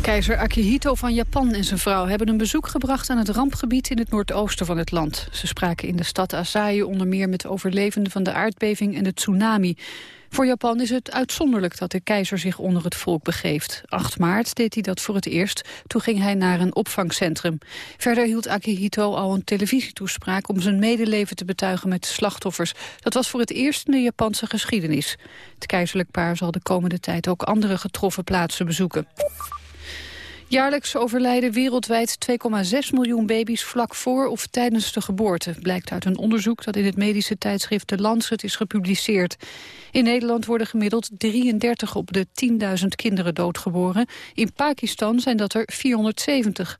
Keizer Akihito van Japan en zijn vrouw hebben een bezoek gebracht aan het rampgebied in het noordoosten van het land. Ze spraken in de stad Asahi onder meer met overlevenden van de aardbeving en de tsunami. Voor Japan is het uitzonderlijk dat de keizer zich onder het volk begeeft. 8 maart deed hij dat voor het eerst. Toen ging hij naar een opvangcentrum. Verder hield Akihito al een televisietoespraak om zijn medeleven te betuigen met de slachtoffers. Dat was voor het eerst in de Japanse geschiedenis. Het keizerlijk paar zal de komende tijd ook andere getroffen plaatsen bezoeken. Jaarlijks overlijden wereldwijd 2,6 miljoen baby's vlak voor of tijdens de geboorte. Blijkt uit een onderzoek dat in het medische tijdschrift The Lancet is gepubliceerd. In Nederland worden gemiddeld 33 op de 10.000 kinderen doodgeboren. In Pakistan zijn dat er 470.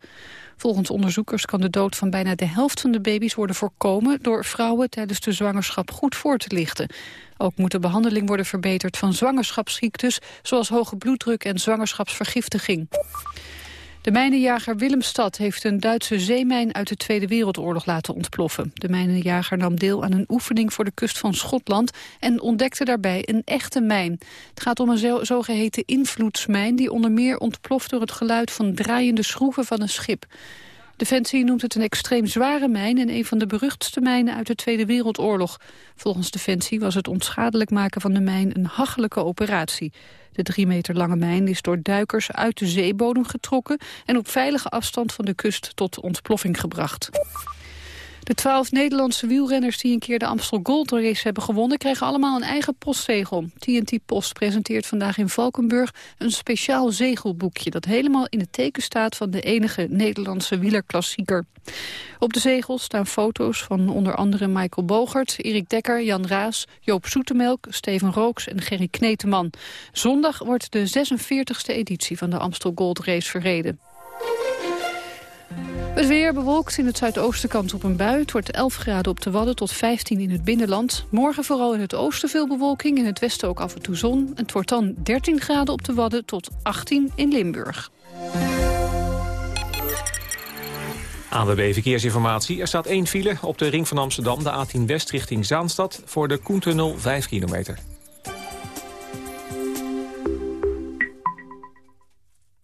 Volgens onderzoekers kan de dood van bijna de helft van de baby's worden voorkomen... door vrouwen tijdens de zwangerschap goed voor te lichten. Ook moet de behandeling worden verbeterd van zwangerschapsziektes... zoals hoge bloeddruk en zwangerschapsvergiftiging. De mijnenjager Willemstad heeft een Duitse zeemijn uit de Tweede Wereldoorlog laten ontploffen. De mijnenjager nam deel aan een oefening voor de kust van Schotland en ontdekte daarbij een echte mijn. Het gaat om een zogeheten invloedsmijn die onder meer ontploft door het geluid van draaiende schroeven van een schip. Defensie noemt het een extreem zware mijn en een van de beruchtste mijnen uit de Tweede Wereldoorlog. Volgens Defensie was het onschadelijk maken van de mijn een hachelijke operatie. De drie meter lange mijn is door duikers uit de zeebodem getrokken... en op veilige afstand van de kust tot ontploffing gebracht. De twaalf Nederlandse wielrenners die een keer de Amstel Gold Race hebben gewonnen... kregen allemaal een eigen postzegel. TNT Post presenteert vandaag in Valkenburg een speciaal zegelboekje... dat helemaal in het teken staat van de enige Nederlandse wielerklassieker. Op de zegel staan foto's van onder andere Michael Bogert, Erik Dekker, Jan Raas, Joop Soetemelk, Steven Rooks en Gerry Kneteman. Zondag wordt de 46e editie van de Amstel Gold Race verreden. Het weer bewolkt in het zuidoosten kans op een bui. Het wordt 11 graden op de Wadden tot 15 in het binnenland. Morgen vooral in het oosten veel bewolking, in het westen ook af en toe zon. Het wordt dan 13 graden op de Wadden tot 18 in Limburg. ANWB Verkeersinformatie. Er staat één file op de ring van Amsterdam, de A10 West richting Zaanstad... voor de Koentunnel 5 kilometer.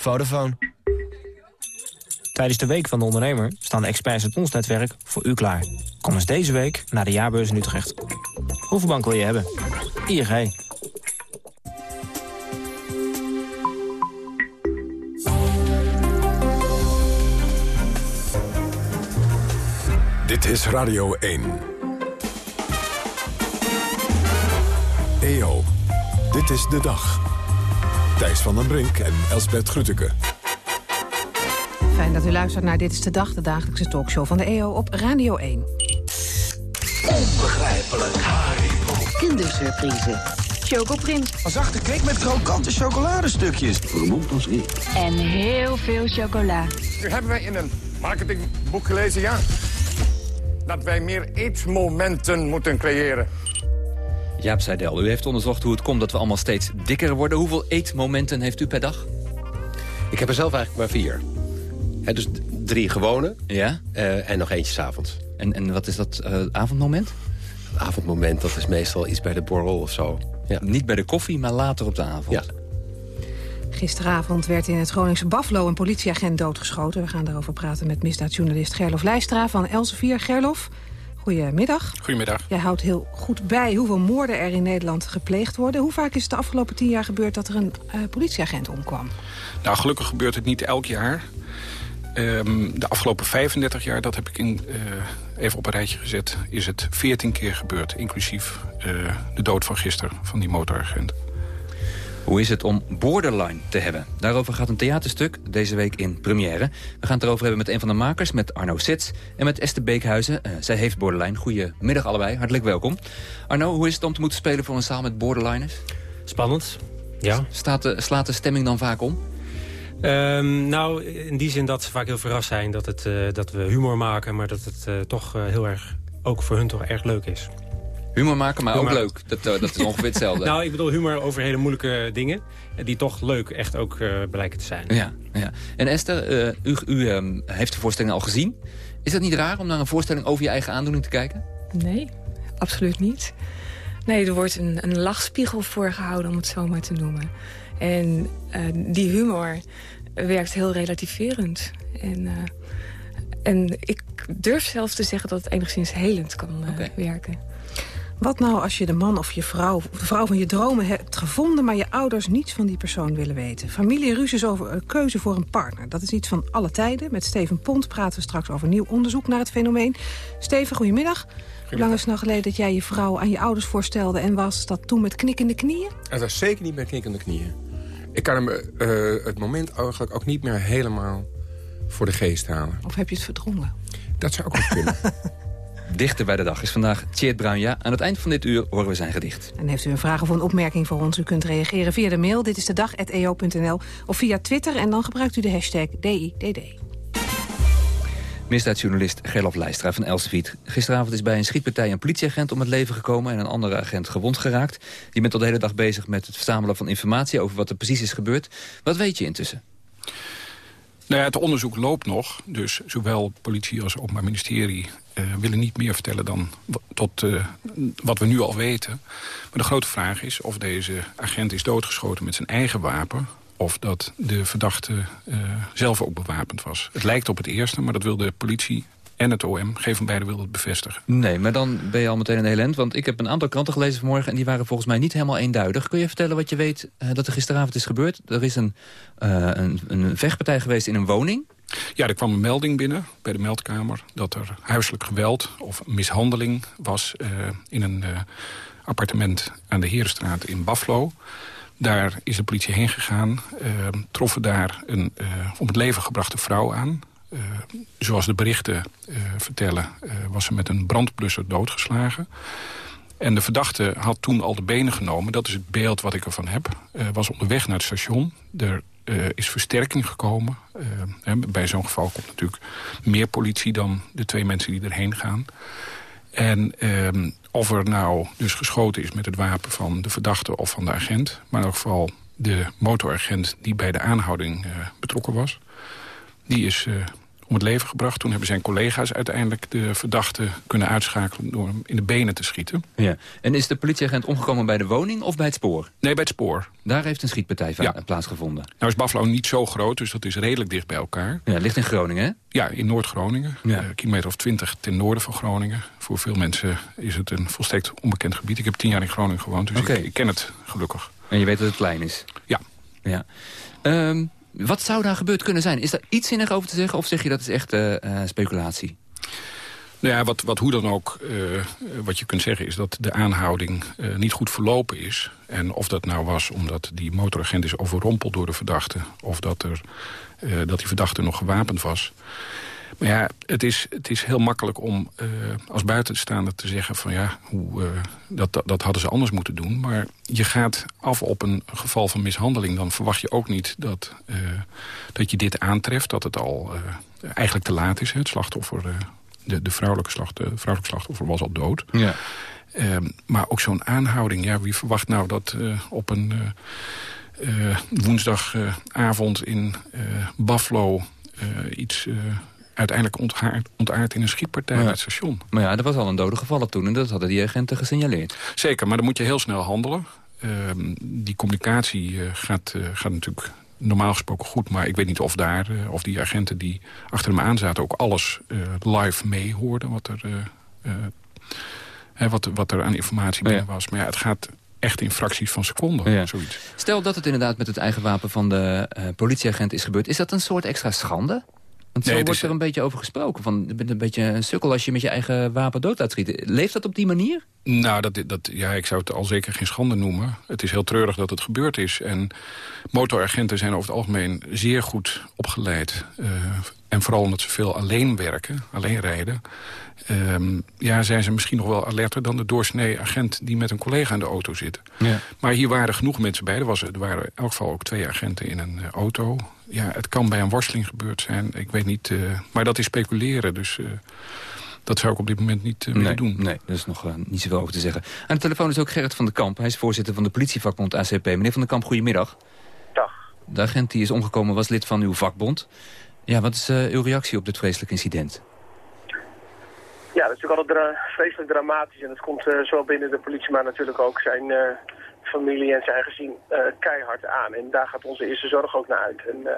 Vodafone. Tijdens de Week van de Ondernemer staan de experts uit ons netwerk voor u klaar. Kom eens deze week naar de jaarbeurs in Utrecht. Hoeveel bank wil je hebben? ING. Dit is Radio 1. EO, dit is de dag. Thijs van den Brink en Elsbert Grütke. Fijn dat u luistert naar Dit is de Dag, de dagelijkse talkshow van de EO op Radio 1. Onbegrijpelijk. Haribo. Kindersurprise. Chocoprint. Een zachte cake met krokante chocoladestukjes. Ik. En heel veel chocola. Nu hebben wij in een marketingboek gelezen, ja... dat wij meer eetmomenten moeten creëren. Jaap Seidel, u heeft onderzocht hoe het komt dat we allemaal steeds dikker worden. Hoeveel eetmomenten heeft u per dag? Ik heb er zelf eigenlijk maar vier. dus drie gewone ja? Uh, en nog eentje s'avonds. En, en wat is dat uh, avondmoment? Het avondmoment, dat is meestal iets bij de borrel of zo. Ja. Niet bij de koffie, maar later op de avond. Ja. Gisteravond werd in het Groningse Buffalo een politieagent doodgeschoten. We gaan daarover praten met misdaadjournalist Gerlof Leistra van Elsevier. Gerlof, goedemiddag. Goedemiddag. Jij houdt heel goed bij hoeveel moorden er in Nederland gepleegd worden. Hoe vaak is het de afgelopen tien jaar gebeurd dat er een uh, politieagent omkwam? Nou, gelukkig gebeurt het niet elk jaar. Um, de afgelopen 35 jaar, dat heb ik in, uh, even op een rijtje gezet... is het 14 keer gebeurd, inclusief uh, de dood van gisteren van die motoragent. Hoe is het om borderline te hebben? Daarover gaat een theaterstuk deze week in première. We gaan het erover hebben met een van de makers, met Arno Sits... en met Esther Beekhuizen. Uh, zij heeft borderline. Goedemiddag allebei, hartelijk welkom. Arno, hoe is het om te moeten spelen voor een zaal met borderliners? Spannend, ja. Staat de, slaat de stemming dan vaak om? Um, nou, in die zin dat ze vaak heel verrast zijn dat, het, uh, dat we humor maken... maar dat het uh, toch heel erg, ook voor hun toch erg leuk is. Humor maken, maar humor. ook leuk. Dat, dat is ongeveer hetzelfde. nou, ik bedoel humor over hele moeilijke dingen... die toch leuk echt ook blijken te zijn. Ja, ja. En Esther, u, u um, heeft de voorstelling al gezien. Is het niet raar om naar een voorstelling over je eigen aandoening te kijken? Nee, absoluut niet. Nee, er wordt een, een lachspiegel voorgehouden, om het zo maar te noemen. En uh, die humor werkt heel relativerend. En, uh, en ik durf zelfs te zeggen dat het enigszins helend kan uh, okay. werken. Wat nou als je de man of je vrouw, de vrouw van je dromen hebt gevonden... maar je ouders niets van die persoon willen weten? Familieruzies over een keuze voor een partner. Dat is iets van alle tijden. Met Steven Pont praten we straks over nieuw onderzoek naar het fenomeen. Steven, goedemiddag. Hoe lang is het nou geleden dat jij je vrouw aan je ouders voorstelde... en was dat toen met knikkende knieën? Het was zeker niet met knikkende knieën. Ik kan hem uh, het moment eigenlijk ook niet meer helemaal voor de geest halen. Of heb je het verdrongen? Dat zou ook wel kunnen. Dichter bij de dag is vandaag Tjeerd Bruinja. Aan het eind van dit uur horen we zijn gedicht. En heeft u een vraag of een opmerking voor ons? U kunt reageren via de mail. Dit is de dag.eo.nl of via Twitter. En dan gebruikt u de hashtag DIDD. Misdaadjournalist Gerlof Leistra van Elsevier. Gisteravond is bij een schietpartij een politieagent om het leven gekomen... en een andere agent gewond geraakt. Je bent al de hele dag bezig met het verzamelen van informatie... over wat er precies is gebeurd. Wat weet je intussen? Nou het onderzoek loopt nog. Dus zowel politie als Openbaar Ministerie uh, willen niet meer vertellen dan tot uh, wat we nu al weten. Maar de grote vraag is of deze agent is doodgeschoten met zijn eigen wapen of dat de verdachte uh, zelf ook bewapend was. Het lijkt op het eerste, maar dat wil de politie en het OM. Geen van beiden wilde het bevestigen. Nee, maar dan ben je al meteen een heel end. Want ik heb een aantal kranten gelezen vanmorgen... en die waren volgens mij niet helemaal eenduidig. Kun je vertellen wat je weet uh, dat er gisteravond is gebeurd? Er is een, uh, een, een vechtpartij geweest in een woning. Ja, er kwam een melding binnen bij de meldkamer... dat er huiselijk geweld of mishandeling was... Uh, in een appartement aan de Herenstraat in Buffalo... Daar is de politie heen gegaan, uh, troffen daar een om het leven gebrachte vrouw aan. Uh, zoals de berichten vertellen, was ze met een brandblusser doodgeslagen. En de verdachte had toen al de benen genomen. Dat is het beeld wat ik ervan heb. was onderweg naar het station. Er is versterking gekomen. bij zo'n geval komt natuurlijk meer politie dan de twee mensen die erheen gaan. En um, of er nou dus geschoten is met het wapen van de verdachte of van de agent... maar in elk geval de motoragent die bij de aanhouding betrokken was... die is om het leven gebracht. Toen hebben zijn collega's uiteindelijk de verdachte kunnen uitschakelen... door hem in de benen te schieten. Ja. En is de politieagent omgekomen bij de woning of bij het spoor? Nee, bij het spoor. Daar heeft een schietpartij ja. plaatsgevonden. Nou is Buffalo niet zo groot, dus dat is redelijk dicht bij elkaar. Ja, ligt in Groningen, hè? Ja, in Noord-Groningen. Ja. Uh, kilometer of twintig ten noorden van Groningen. Voor veel mensen is het een volstrekt onbekend gebied. Ik heb tien jaar in Groningen gewoond, dus okay. ik, ik, ken het gelukkig. En je weet dat het klein is? Ja. ja. Um, wat zou daar gebeurd kunnen zijn? Is daar iets zinnig over te zeggen of zeg je dat is echt uh, uh, speculatie? Nou ja, wat, wat hoe dan ook, uh, wat je kunt zeggen is dat de aanhouding niet goed verlopen is. En of dat nou was omdat die motoragent is overrompeld door de verdachte... of dat, er, dat die verdachte nog gewapend was. Maar ja, het is, het is heel makkelijk om uh, als buitenstaander te zeggen... van ja, hoe, uh, dat, dat, dat, hadden ze anders moeten doen. Maar je gaat af op een geval van mishandeling. Dan verwacht je ook niet dat, uh, dat je dit aantreft. Dat het al eigenlijk te laat is. Hè. Het slachtoffer De, de vrouwelijke, slacht, de vrouwelijke slachtoffer was al dood. Ja. Ehm, maar ook zo'n aanhouding. Ja, wie verwacht nou dat eh, op een eh, eh, woensdagavond in Buffalo iets uiteindelijk ontaard, ontaard in een schietpartij Ja. bij het station. Maar ja, er was al een dode gevallen toen en dat hadden die agenten gesignaleerd. Zeker, maar dan moet je heel snel handelen. Ehm, die communicatie eh, gaat, eh, gaat natuurlijk normaal gesproken goed. Maar ik weet niet of daar, eh, of die agenten die achter hem aan zaten... ook alles live meehoorden wat er, hè, wat, wat er aan informatie binnen was. Maar ja, het gaat echt in fracties van seconden, Ja. zoiets. Stel dat het inderdaad met het eigen wapen van de politieagent is gebeurd. Is dat een soort extra schande? Want zo Nee, wordt is- er een beetje over gesproken. Van, je bent een beetje een sukkel als je met je eigen wapen dood laat schieten. Leeft dat op die manier? Nou, dat, dat, ja, ik zou het al zeker geen schande noemen. Het is heel treurig dat het gebeurd is. En motoragenten zijn over het algemeen zeer goed opgeleid. Eh, en vooral omdat ze veel alleen werken, alleen rijden... ehm, ja, zijn ze misschien nog wel alerter dan de doorsnee agent... die met een collega in de auto zit. Ja. Maar hier waren genoeg mensen bij. Er, was, er waren in elk geval ook twee agenten in een eh, auto. Ja, het kan bij een worsteling gebeurd zijn. Ik weet niet, eh, maar dat is speculeren. Dus eh, dat zou ik op dit moment niet willen Nee, doen. nee, daar is nog eh, niet zoveel over te zeggen. Aan de telefoon is ook Gerrit van den Kamp. Hij is voorzitter van de politievakbond ACP. Meneer van den Kamp, goedemiddag. Dag. De agent die is omgekomen was lid van uw vakbond. Ja, wat is eh, uw reactie op dit vreselijk incident? Ja, dat is natuurlijk altijd vreselijk dramatisch. En dat komt eh, zowel binnen de politie, maar natuurlijk ook zijn eh, familie en zijn gezin eh, keihard aan. En daar gaat onze eerste zorg ook naar uit. En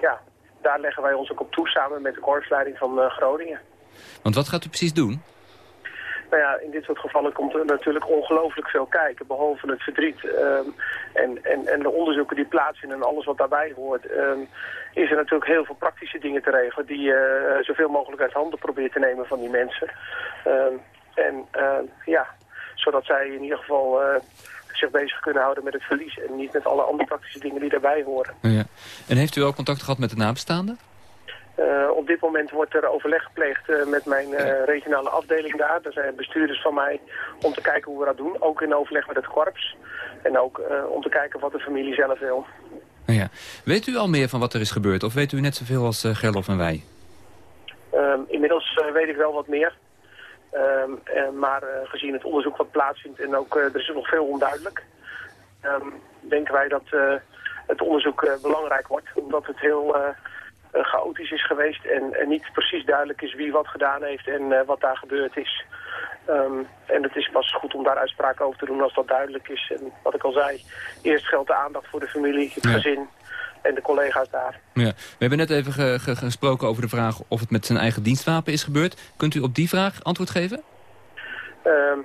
ja, daar leggen wij ons ook op toe samen met de korpsleiding van Groningen. Want wat gaat u precies doen? Nou ja, in dit soort gevallen komt er natuurlijk ongelooflijk veel kijken, behalve het verdriet. ehm, en, en, en de onderzoeken die plaatsvinden en alles wat daarbij hoort, ehm, is er natuurlijk heel veel praktische dingen te regelen die je eh, zoveel mogelijk uit handen probeert te nemen van die mensen. Ehm, en ja, zodat zij in ieder geval eh, zich bezig kunnen houden met het verlies en niet met alle andere praktische dingen die daarbij horen. Ja. En heeft u al contact gehad met de nabestaanden? Eh, op dit moment wordt er overleg gepleegd eh, met mijn eh, regionale afdeling daar. Er zijn bestuurders van mij om te kijken hoe we dat doen. Ook in overleg met het korps. En ook om te kijken wat de familie zelf wil. Ja. Weet u al meer van wat er is gebeurd? Of weet u net zoveel als Gerlof en wij? Ehm, inmiddels weet ik wel wat meer. Uh, maar gezien het onderzoek wat plaatsvindt en ook er is nog veel onduidelijk... Um, denken wij dat het onderzoek belangrijk wordt. Omdat het heel chaotisch is geweest en, en, niet precies duidelijk is wie wat gedaan heeft en uh, wat daar gebeurd is. Um, en het is pas goed om daar uitspraken over te doen als dat duidelijk is. En wat ik al zei, eerst geldt de aandacht voor de familie, het ja. gezin en de collega's daar. Ja. We hebben net even ge ge gesproken over de vraag of het met zijn eigen dienstwapen is gebeurd. Kunt u op die vraag antwoord geven? Um,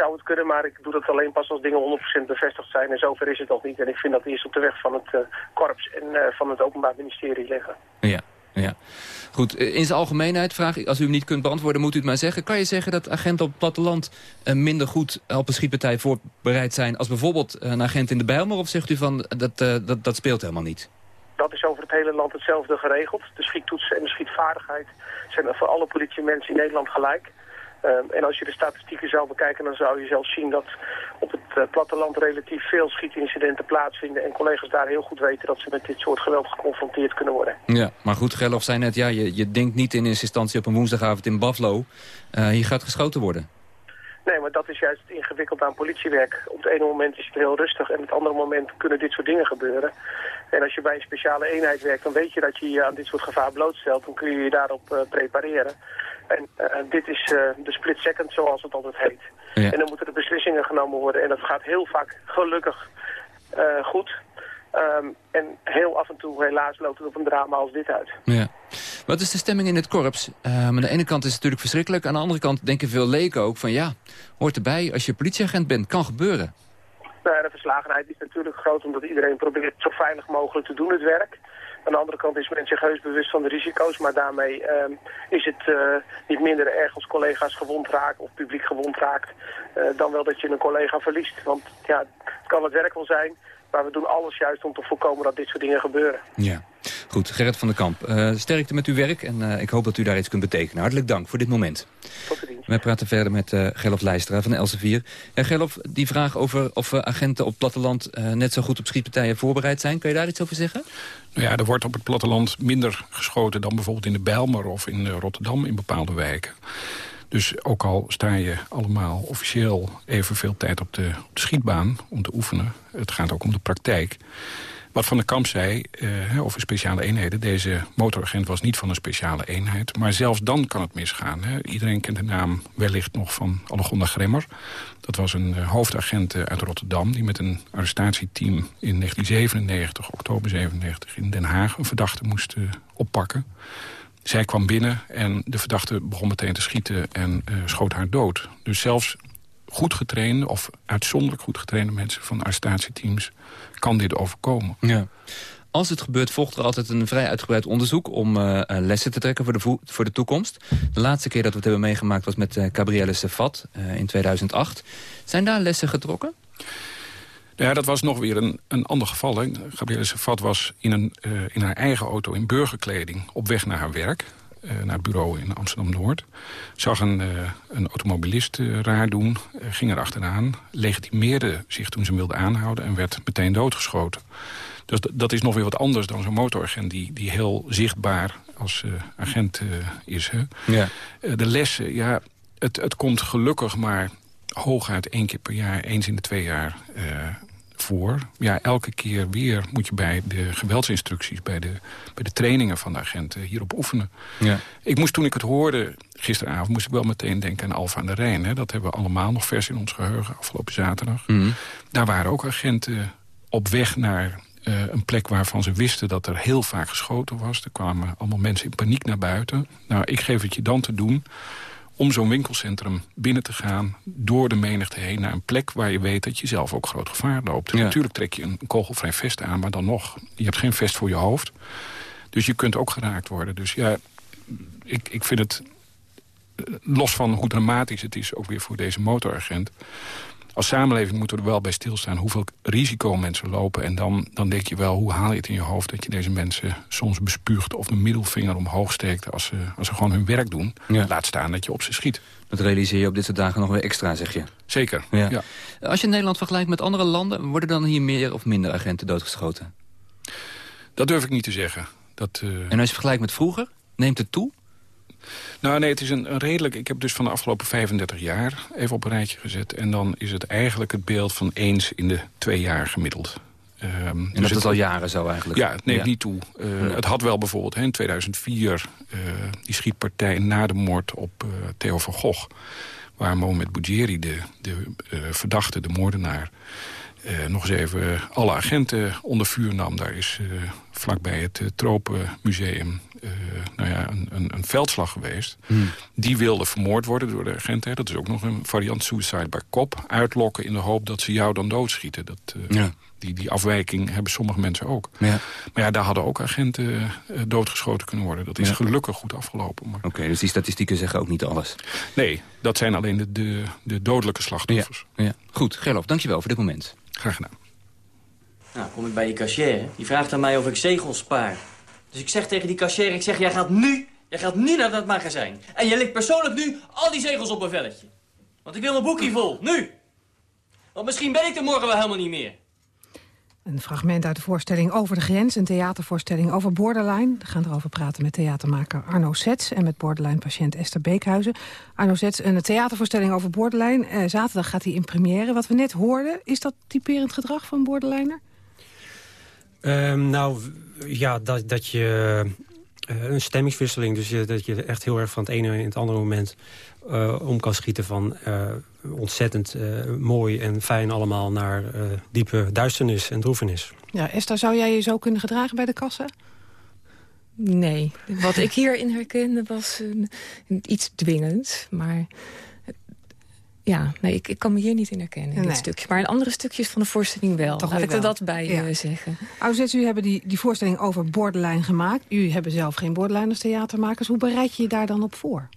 zou het kunnen, maar ik doe dat alleen pas als dingen 100% bevestigd zijn. En zover is het nog niet. En ik vind dat eerst op de weg van het uh, korps en uh, van het Openbaar Ministerie liggen. Ja, ja. Goed, in zijn algemeenheid vraag ik, als u hem niet kunt beantwoorden, moet u het maar zeggen. Kan je zeggen dat agenten op het platteland minder goed op een schietpartij voorbereid zijn als bijvoorbeeld een agent in de Bijlmer? Of zegt u van dat, dat, dat speelt helemaal niet? Dat is over het hele land hetzelfde geregeld. De schiettoetsen en de schietvaardigheid zijn voor alle politiemensen in Nederland gelijk. Uh, en als je de statistieken zou bekijken, dan zou je zelfs zien dat op het uh, platteland relatief veel schietincidenten plaatsvinden. En collega's daar heel goed weten dat ze met dit soort geweld geconfronteerd kunnen worden. Ja, maar goed, Gerlof zei net, ja, je, je denkt niet in eerste instantie op een woensdagavond in Buffalo. Uh, hier gaat geschoten worden. Nee, maar dat is juist het ingewikkeld aan politiewerk. Op het ene moment is het heel rustig en op het andere moment kunnen dit soort dingen gebeuren. En als je bij een speciale eenheid werkt, dan weet je dat je je aan dit soort gevaar blootstelt. Dan kun je je daarop uh, prepareren. En uh, dit is uh, de split second, zoals het altijd heet. Ja. En dan moeten er beslissingen genomen worden. En dat gaat heel vaak gelukkig goed. Um, en heel af en toe helaas loopt het op een drama als dit uit. Ja. Wat is de stemming in het korps? Uh, aan de ene kant is het natuurlijk verschrikkelijk. Aan de andere kant denken veel leken ook van ja, hoort erbij. Als je politieagent bent, kan gebeuren. Nou, de verslagenheid is natuurlijk groot omdat iedereen probeert zo veilig mogelijk te doen het werk. Aan de andere kant is men zich heus bewust van de risico's, maar daarmee uh, is het uh, niet minder erg als collega's gewond raken of publiek gewond raakt, uh, dan wel dat je een collega verliest. Want ja, het kan het werk wel zijn, maar we doen alles juist om te voorkomen dat dit soort dingen gebeuren. Ja. Goed, Gerrit van den Kamp, uh, sterkte met uw werk en uh, ik hoop dat u daar iets kunt betekenen. Hartelijk dank voor dit moment. Tot de dienst. Wij praten verder met uh, Gerlof Leistra van Elsevier. Ja, Gerlof, die vraag over of agenten op het platteland net zo goed op schietpartijen voorbereid zijn. Kun je daar iets over zeggen? Nou ja, er wordt op het platteland minder geschoten dan bijvoorbeeld in de Bijlmer of in Rotterdam in bepaalde wijken. Dus ook al sta je allemaal officieel evenveel tijd op de, op de schietbaan om te oefenen... het gaat ook om de praktijk. Wat Van der Kamp zei uh, over speciale eenheden... deze motoragent was niet van een speciale eenheid. Maar zelfs dan kan het misgaan. Hè. Iedereen kent de naam wellicht nog van Allegonda Gremmer. Dat was een uh, hoofdagent uh, uit Rotterdam... die met een arrestatieteam in 1997, oktober 97... in Den Haag een verdachte moest oppakken. Zij kwam binnen en de verdachte begon meteen te schieten en uh, schoot haar dood. Dus zelfs goed getrainde of uitzonderlijk goed getrainde mensen van arrestatieteams kan dit overkomen. Ja. Als het gebeurt volgt er altijd een vrij uitgebreid onderzoek... om uh, lessen te trekken voor de, voor de toekomst. De laatste keer dat we het hebben meegemaakt was met uh, Gabrielle Sefat in 2008. Zijn daar lessen getrokken? Ja, dat was nog weer een, een ander geval. Hè. Gabrielle Sefat was in, een, uh, in haar eigen auto in burgerkleding op weg naar haar werk. Uh, naar het bureau in Amsterdam-Noord. Zag een, uh, een automobilist raar doen, ging er achteraan. Legitimeerde zich toen ze hem wilde aanhouden en werd meteen doodgeschoten. Dus dat is nog weer wat anders dan zo'n motoragent... die, die heel zichtbaar als agent is. Hè. Ja. de lessen, ja, het, het komt gelukkig maar hooguit één keer per jaar, eens in de twee jaar voor. Ja, elke keer weer moet je bij de geweldsinstructies... bij de, bij de trainingen van de agenten hierop oefenen. Ja. Ik moest toen ik het hoorde gisteravond... moest ik wel meteen denken aan Alfa aan de Rijn. Hè. Dat hebben we allemaal nog vers in ons geheugen afgelopen zaterdag. Mm. Daar waren ook agenten op weg naar uh, een plek waarvan ze wisten dat er heel vaak geschoten was. Er kwamen allemaal mensen in paniek naar buiten. Nou, ik geef het je dan te doen om zo'n winkelcentrum binnen te gaan... door de menigte heen naar een plek waar je weet dat je zelf ook groot gevaar loopt. Ja. Natuurlijk trek je een kogelvrij vest aan, maar dan nog. Je hebt geen vest voor je hoofd. Dus je kunt ook geraakt worden. Dus ja, ik, ik vind het... Los van hoe dramatisch het is, ook weer voor deze motoragent als samenleving moeten we er wel bij stilstaan hoeveel risico mensen lopen. En dan, dan denk je wel, hoe haal je het in je hoofd dat je deze mensen soms bespuugt of de middelvinger omhoog steekt als ze, als ze gewoon hun werk doen. Ja. Laat staan dat je op ze schiet. Dat realiseer je op dit soort dagen nog weer extra, zeg je. Zeker, Ja. ja. Als je Nederland vergelijkt met andere landen... worden dan hier meer of minder agenten doodgeschoten? Dat durf ik niet te zeggen. Dat, eh, En als je vergelijkt met vroeger, neemt het toe? Nou nee, het is een, een redelijk... Ik heb dus van de afgelopen 35 jaar even op een rijtje gezet. En dan is het eigenlijk het beeld van eens in de twee jaar gemiddeld. Ehm, En dus dat het- is al jaren zo eigenlijk? Ja, het neemt Ja. niet toe. Eh, Ja. Het had wel bijvoorbeeld hè, in 2004 eh, die schietpartij na de moord op eh, Theo van Gogh. Waar Mohamed Boudjeri, de, de eh, verdachte, de moordenaar... nog eens even alle agenten onder vuur nam. Daar is vlakbij het eh, Tropenmuseum eh, nou ja, een, een, een veldslag geweest. Hmm. Die wilde vermoord worden door de agenten. Dat is ook nog een variant suicide by cop. Uitlokken in de hoop dat ze jou dan doodschieten. Dat, eh, Ja. die, die afwijking hebben sommige mensen ook. Ja. Maar ja, daar hadden ook agenten eh, doodgeschoten kunnen worden. Dat is Ja. gelukkig goed afgelopen. Maar... Oké, dus die statistieken zeggen ook niet alles. Nee, dat zijn alleen de, de, de dodelijke slachtoffers. Ja. Goed, Gerlof, dankjewel voor dit moment. Graag gedaan. Nou, kom ik bij die cashier. Die vraagt aan mij of ik zegels spaar. Dus ik zeg tegen die cashier, ik zeg, jij gaat nu, jij gaat nu naar dat magazijn. En je legt persoonlijk nu al die zegels op een velletje. Want ik wil mijn boekje vol, nu. Want misschien ben ik er morgen wel helemaal niet meer. Een fragment uit de voorstelling Over de Grens, een theatervoorstelling over borderline. We gaan erover praten met theatermaker Arno Sets en met borderline-patiënt Esther Beekhuizen. Arno Sets, een theatervoorstelling over borderline. Eh, zaterdag gaat hij in première. Wat we net hoorden, is dat typerend gedrag van een borderliner? Ehm, nou, ja, dat, dat je... eh, een stemmingswisseling, dus je, dat je echt heel erg van het ene in het andere moment eh, om kan schieten van eh, ontzettend eh, mooi en fijn allemaal naar eh, diepe duisternis en droefenis. Ja, Esther, zou jij je zo kunnen gedragen bij de kassa? Nee, wat ik hierin herkende was een, een iets dwingend. Maar ja, nee, ik, ik kan me hier niet in herkennen, in Nee. dit stukje. Maar in andere stukjes van de voorstelling wel. Toch Laat ik er dat bij Ja. eh, zeggen. U hebben die, die voorstelling over borderline gemaakt. U hebben zelf geen borderline als theatermakers. Hoe bereid je je daar dan op voor?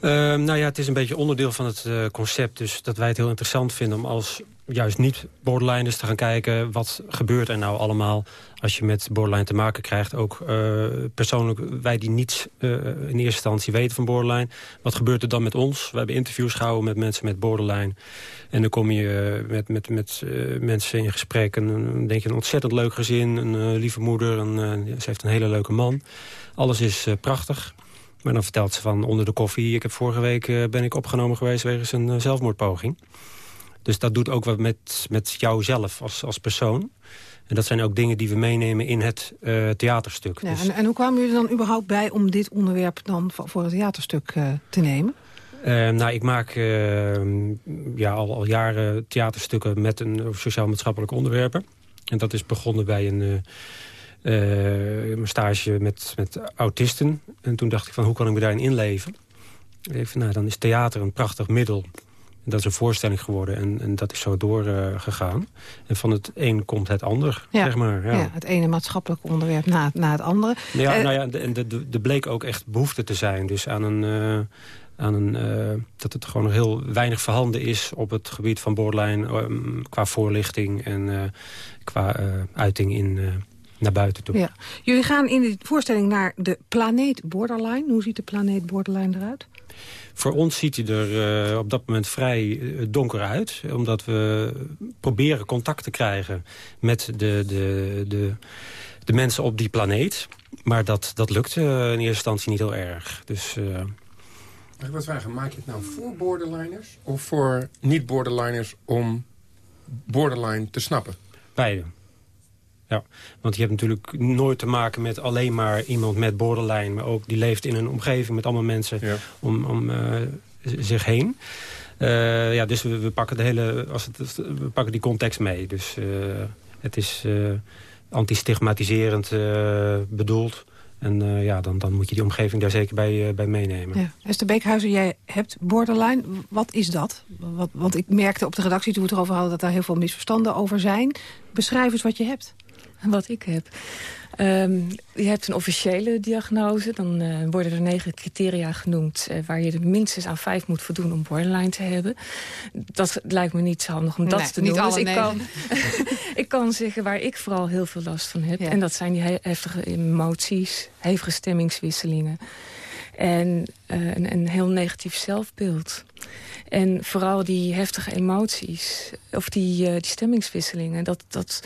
Ehm, nou ja, het is een beetje onderdeel van het eh, concept. Dus dat wij het heel interessant vinden om als juist niet borderliners te gaan kijken... wat gebeurt er nou allemaal als je met borderline te maken krijgt. Ook uh, persoonlijk, wij die niets uh, in eerste instantie weten van borderline. Wat gebeurt er dan met ons? We hebben interviews gehouden met mensen met borderline. En dan kom je met, met, met uh, mensen in gesprek. En denk je een ontzettend leuk gezin, een lieve moeder. Ze heeft een hele leuke man. Alles is prachtig. Maar dan vertelt ze van onder de koffie... ik heb vorige week ben ik opgenomen geweest wegens een zelfmoordpoging. Dus dat doet ook wat met, met jou zelf als, als persoon. En dat zijn ook dingen die we meenemen in het uh, theaterstuk. Ja, dus... en, en, hoe kwamen jullie dan überhaupt bij om dit onderwerp dan voor het theaterstuk uh, te nemen? Uh, nou, ik maak ja, al, al jaren theaterstukken met een sociaal-maatschappelijke onderwerpen. En dat is begonnen bij een, een stage met, met autisten. En toen dacht ik van, hoe kan ik me daarin inleven? Even, nou, dan is theater een prachtig middel dat is een voorstelling geworden en, en dat is zo doorgegaan. En van het een komt het ander, ja. zeg maar. Ja. ja. het ene maatschappelijk onderwerp na, na het andere. Ja, uh, nou ja, en er bleek ook echt behoefte te zijn. Dus aan een... Uh, aan een, uh, dat het gewoon heel weinig verhanden is op het gebied van borderline... Um, qua voorlichting en uh, qua uh, uiting in, naar buiten toe. Ja. Jullie gaan in de voorstelling naar de planeet Borderline. Hoe ziet de planeet Borderline eruit? Voor ons ziet hij er uh, op dat moment vrij uh, donker uit. Omdat we proberen contact te krijgen met de, de, de, de mensen op die planeet. Maar dat, dat lukt uh, in eerste instantie niet heel erg. Dus... Mag ik wat vragen? Maak je het nou voor borderliners of voor niet-borderliners om borderline te snappen? Beide. Ja, want je hebt natuurlijk nooit te maken met alleen maar iemand met borderline... maar ook die leeft in een omgeving met allemaal mensen ja. om, om uh, zich heen. Uh, ja, dus we, we, pakken de hele, als het, we pakken die context mee. Dus uh, het is antistigmatiserend bedoeld. En uh, ja, dan, dan moet je die omgeving daar zeker bij, uh, bij meenemen. Ja. Esther Beekhuizen, jij hebt borderline. Wat is dat? Wat, want ik merkte op de redactie toen we het erover hadden... dat daar heel veel misverstanden over zijn. Beschrijf eens wat je hebt. Wat ik heb. Um, je hebt een officiële diagnose. Dan uh, worden er negen criteria genoemd... Uh, waar je er minstens aan vijf moet voldoen om borderline te hebben. Dat lijkt me niet zo handig om dat te doen. Dus ik kan, ik kan zeggen waar ik vooral heel veel last van heb. Ja. En dat zijn die he heftige emoties, hevige stemmingswisselingen. En uh, een, een heel negatief zelfbeeld. En vooral die heftige emoties, of die, uh, die stemmingswisselingen... dat, dat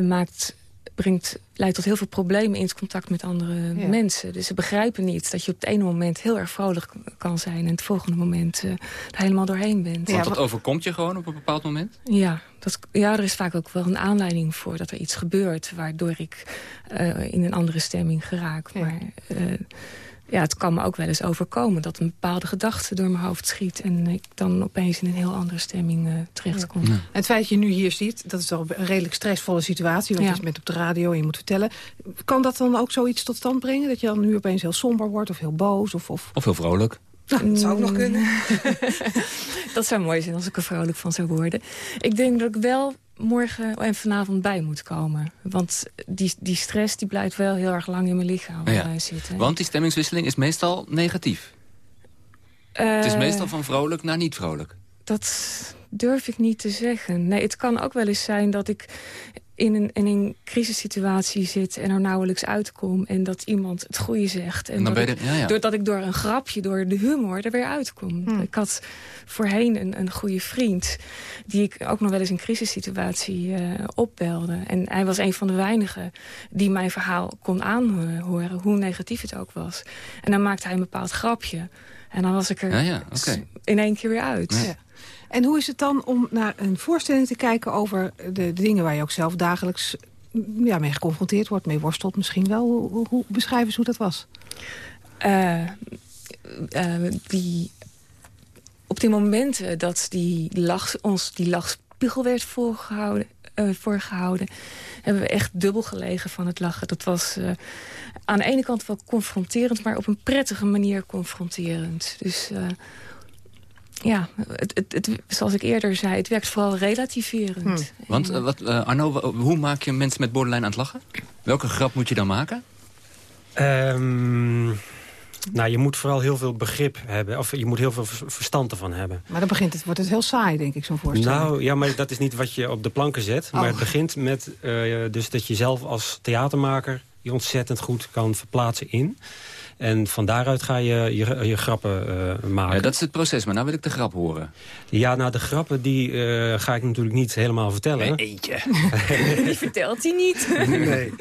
maakt, brengt, leidt tot heel veel problemen in het contact met andere ja. mensen. Dus ze begrijpen niet dat je op het ene moment heel erg vrolijk kan zijn... en het volgende moment uh, er helemaal doorheen bent. Want dat overkomt je gewoon op een bepaald moment? Ja, dat, ja, er is vaak ook wel een aanleiding voor dat er iets gebeurt... waardoor ik uh, in een andere stemming geraak. Ja. Maar uh, ja, het kan me ook wel eens overkomen dat een bepaalde gedachte door mijn hoofd schiet... en ik dan opeens in een heel andere stemming uh, terechtkom. Ja. Het feit dat je nu hier ziet, dat is toch een redelijk stressvolle situatie... want ja. je bent op de radio en je moet vertellen. Kan dat dan ook zoiets tot stand brengen? Dat je dan nu opeens heel somber wordt of heel boos? Of, of... of heel vrolijk? Nou, dat zou ook nog kunnen. dat zou mooi zijn als ik er vrolijk van zou worden. Ik denk dat ik wel morgen en vanavond bij moet komen. Want die, die stress die blijft wel heel erg lang in mijn lichaam ja. zitten. Want die stemmingswisseling is meestal negatief. Uh, het is meestal van vrolijk naar niet vrolijk. Dat durf ik niet te zeggen. Nee, het kan ook wel eens zijn dat ik in een, in een crisissituatie zit en er nauwelijks uitkom... en dat iemand het goede zegt. En, en dan dat ben je, ja, ja. Ik, doordat ik door een grapje, door de humor er weer uitkom. Hmm. Ik had voorheen een, een goede vriend... die ik ook nog wel eens in crisissituatie uh, opbelde. En hij was een van de weinigen die mijn verhaal kon aanhoren... hoe negatief het ook was. En dan maakte hij een bepaald grapje... En dan was ik er ja, okay. in één keer weer uit. Ja. En hoe is het dan om naar een voorstelling te kijken over de, dingen waar je ook zelf dagelijks ja, mee geconfronteerd wordt, mee worstelt misschien wel? Hoe, hoe, hoe hoe dat was? Uh, die, op die momenten dat die lach, ons die lachspiegel werd voorgehouden, uh, voorgehouden... hebben we echt dubbel gelegen van het lachen. Dat was aan de ene kant wel confronterend... maar op een prettige manier confronterend. Dus ja, het, het, het, zoals ik eerder zei, het werkt vooral relativerend. Hmm. Want uh, wat, uh, Arno, hoe maak je mensen met borderline aan het lachen? Welke grap moet je dan maken? Um, Nou, je moet vooral heel veel begrip hebben. Of je moet heel veel verstand ervan hebben. Maar dan begint het, wordt het heel saai, denk ik, zo'n voorstelling. Nou, ja, maar dat is niet wat je op de planken zet. Maar het Oh. begint met uh, dus dat je zelf als theatermaker... je ontzettend goed kan verplaatsen in. En van daaruit ga je je, je grappen uh, maken. Ja, dat is het proces, maar nou wil ik de grap horen. Ja, nou, de grappen die uh, ga ik natuurlijk niet helemaal vertellen. Nee, eentje. die vertelt hij niet. nee.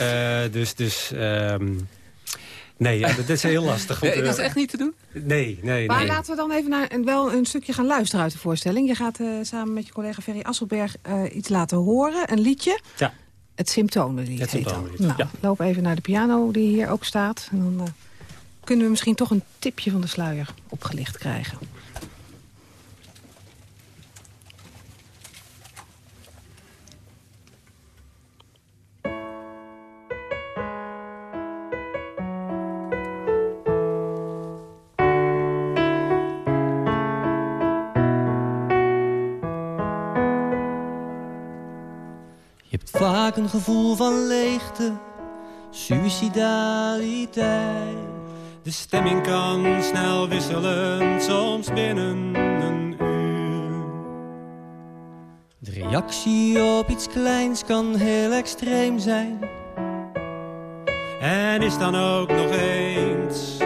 Uh, dus... dus um, Nee, ja, dat is heel lastig. Want, nee, dat is echt niet te doen? Nee, nee, Maar nee. laten we dan even naar, wel een stukje gaan luisteren uit de voorstelling. Je gaat uh, samen met je collega Ferry Asselberg uh, iets laten horen, een liedje. Ja. Het Symptomenlied Het Symptomenlied, Nou, ja. loop even naar de piano die hier ook staat. En dan uh, kunnen we misschien toch een tipje van de sluier opgelicht krijgen. Vaak een gevoel van leegte, suicidaliteit. De stemming kan snel wisselen, soms binnen een uur. De reactie op iets kleins kan heel extreem zijn. En is dan ook nog eens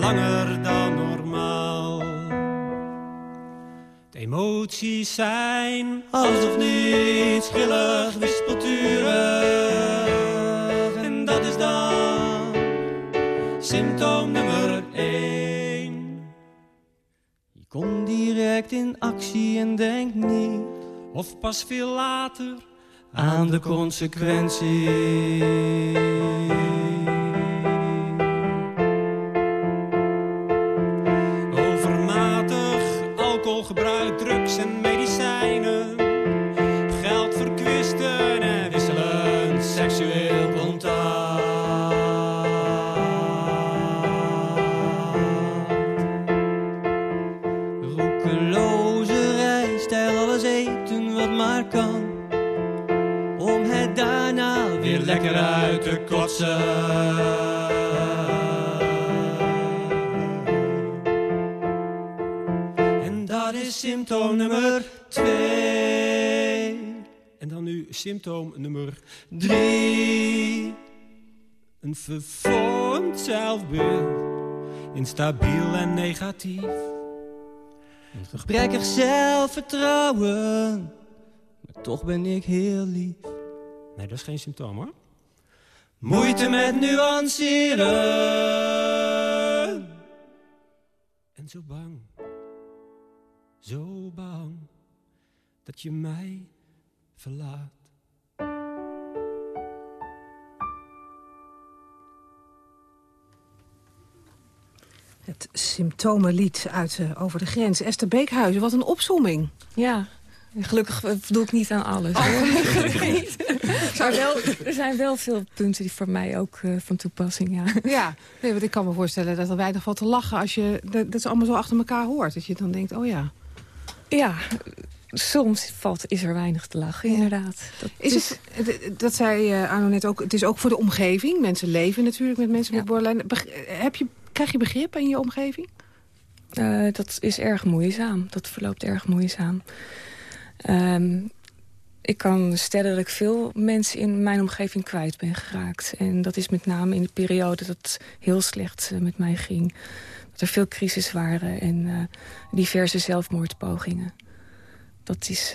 langer dan emoties zijn alsof niet schillig, wispelturig. En dat is dan symptoom nummer één. Je komt direct in actie en denkt niet, of pas veel later, aan de consequentie. Drie. Een vervormd zelfbeeld, instabiel en negatief. Een gebrekkig zelfvertrouwen, maar toch ben ik heel lief. Nee, dat is geen symptoom hoor. Moeite met nuanceren. En zo bang, zo bang, dat je mij verlaat. Het symptomenlied uit uh, Over de Grens. Esther Beekhuizen, wat een opzomming. Ja, gelukkig doe ik niet aan alles. Oh, gelukkig niet. maar wel, er zijn wel veel punten die voor mij ook uh, van toepassing, ja. Ja, nee, want ik kan me voorstellen dat er weinig valt te lachen... als je dat, dat ze allemaal zo achter elkaar hoort. Dat je dan denkt, oh ja. Ja, soms valt, is er weinig te lachen, inderdaad. Dat, is het, dat zei uh, Arno net ook, het is ook voor de omgeving. Mensen leven natuurlijk met mensen ja. met borderline. Heb je, krijg je begrip in je omgeving? Uh, dat is erg moeizaam. Dat verloopt erg moeizaam. Um, ik kan stellen dat ik veel mensen in mijn omgeving kwijt ben geraakt. En dat is met name in de periode dat het heel slecht uh, met mij ging. Dat er veel crisis waren en uh, diverse zelfmoordpogingen. Dat is...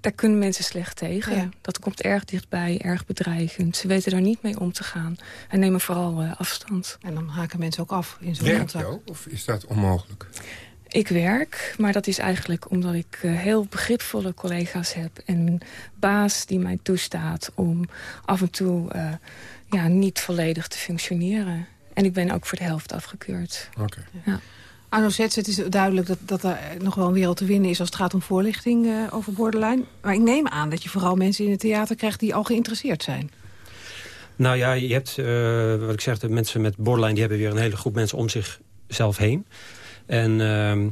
daar kunnen mensen slecht tegen. Ja. Dat komt erg dichtbij, erg bedreigend. Ze weten daar niet mee om te gaan. En nemen vooral afstand. En dan haken mensen ook af in zo'n Werk je ook, of is dat onmogelijk? Ik werk, maar dat is eigenlijk omdat ik uh, heel begripvolle collega's heb. En een baas die mij toestaat om af en toe uh, ja, niet volledig te functioneren. En ik ben ook voor de helft afgekeurd. Okay. Ja. Arno Zets, het is duidelijk dat, dat er nog wel een wereld te winnen is... als het gaat om voorlichting uh, over borderline. Maar ik neem aan dat je vooral mensen in het theater krijgt... die al geïnteresseerd zijn. Nou ja, je hebt, uh, wat ik zeg, de mensen met borderline... die hebben weer een hele groep mensen om zichzelf heen. En, uh,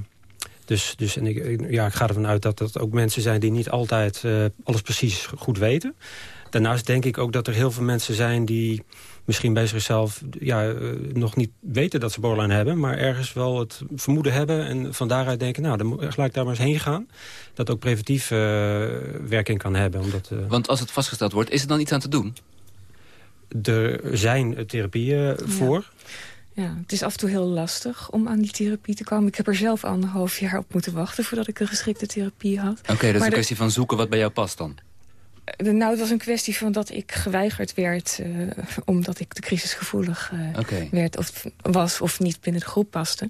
dus, dus, en ik, ja, ik ga ervan uit dat dat ook mensen zijn... die niet altijd uh, alles precies goed weten. Daarnaast denk ik ook dat er heel veel mensen zijn die misschien bij zichzelf ja, eh, nog niet weten dat ze borderline hebben... maar ergens wel het vermoeden hebben en van daaruit denken... nou, dan gelijk daar maar eens heen gaan. Dat ook preventief uh, werking kan hebben. Omdat, uh... Want als het vastgesteld wordt, is er dan iets aan te doen? Er zijn therapieën voor. Ja, het is af en toe heel lastig om aan die therapie te komen. Ik heb er zelf anderhalf jaar op moeten wachten voordat ik een geschikte therapie had. Oké, okay, dat is een kwestie van zoeken wat bij jou past dan? Nou, het was een kwestie van dat ik geweigerd werd... Uh, omdat ik de crisisgevoelig uh, okay. werd of was of niet binnen de groep paste.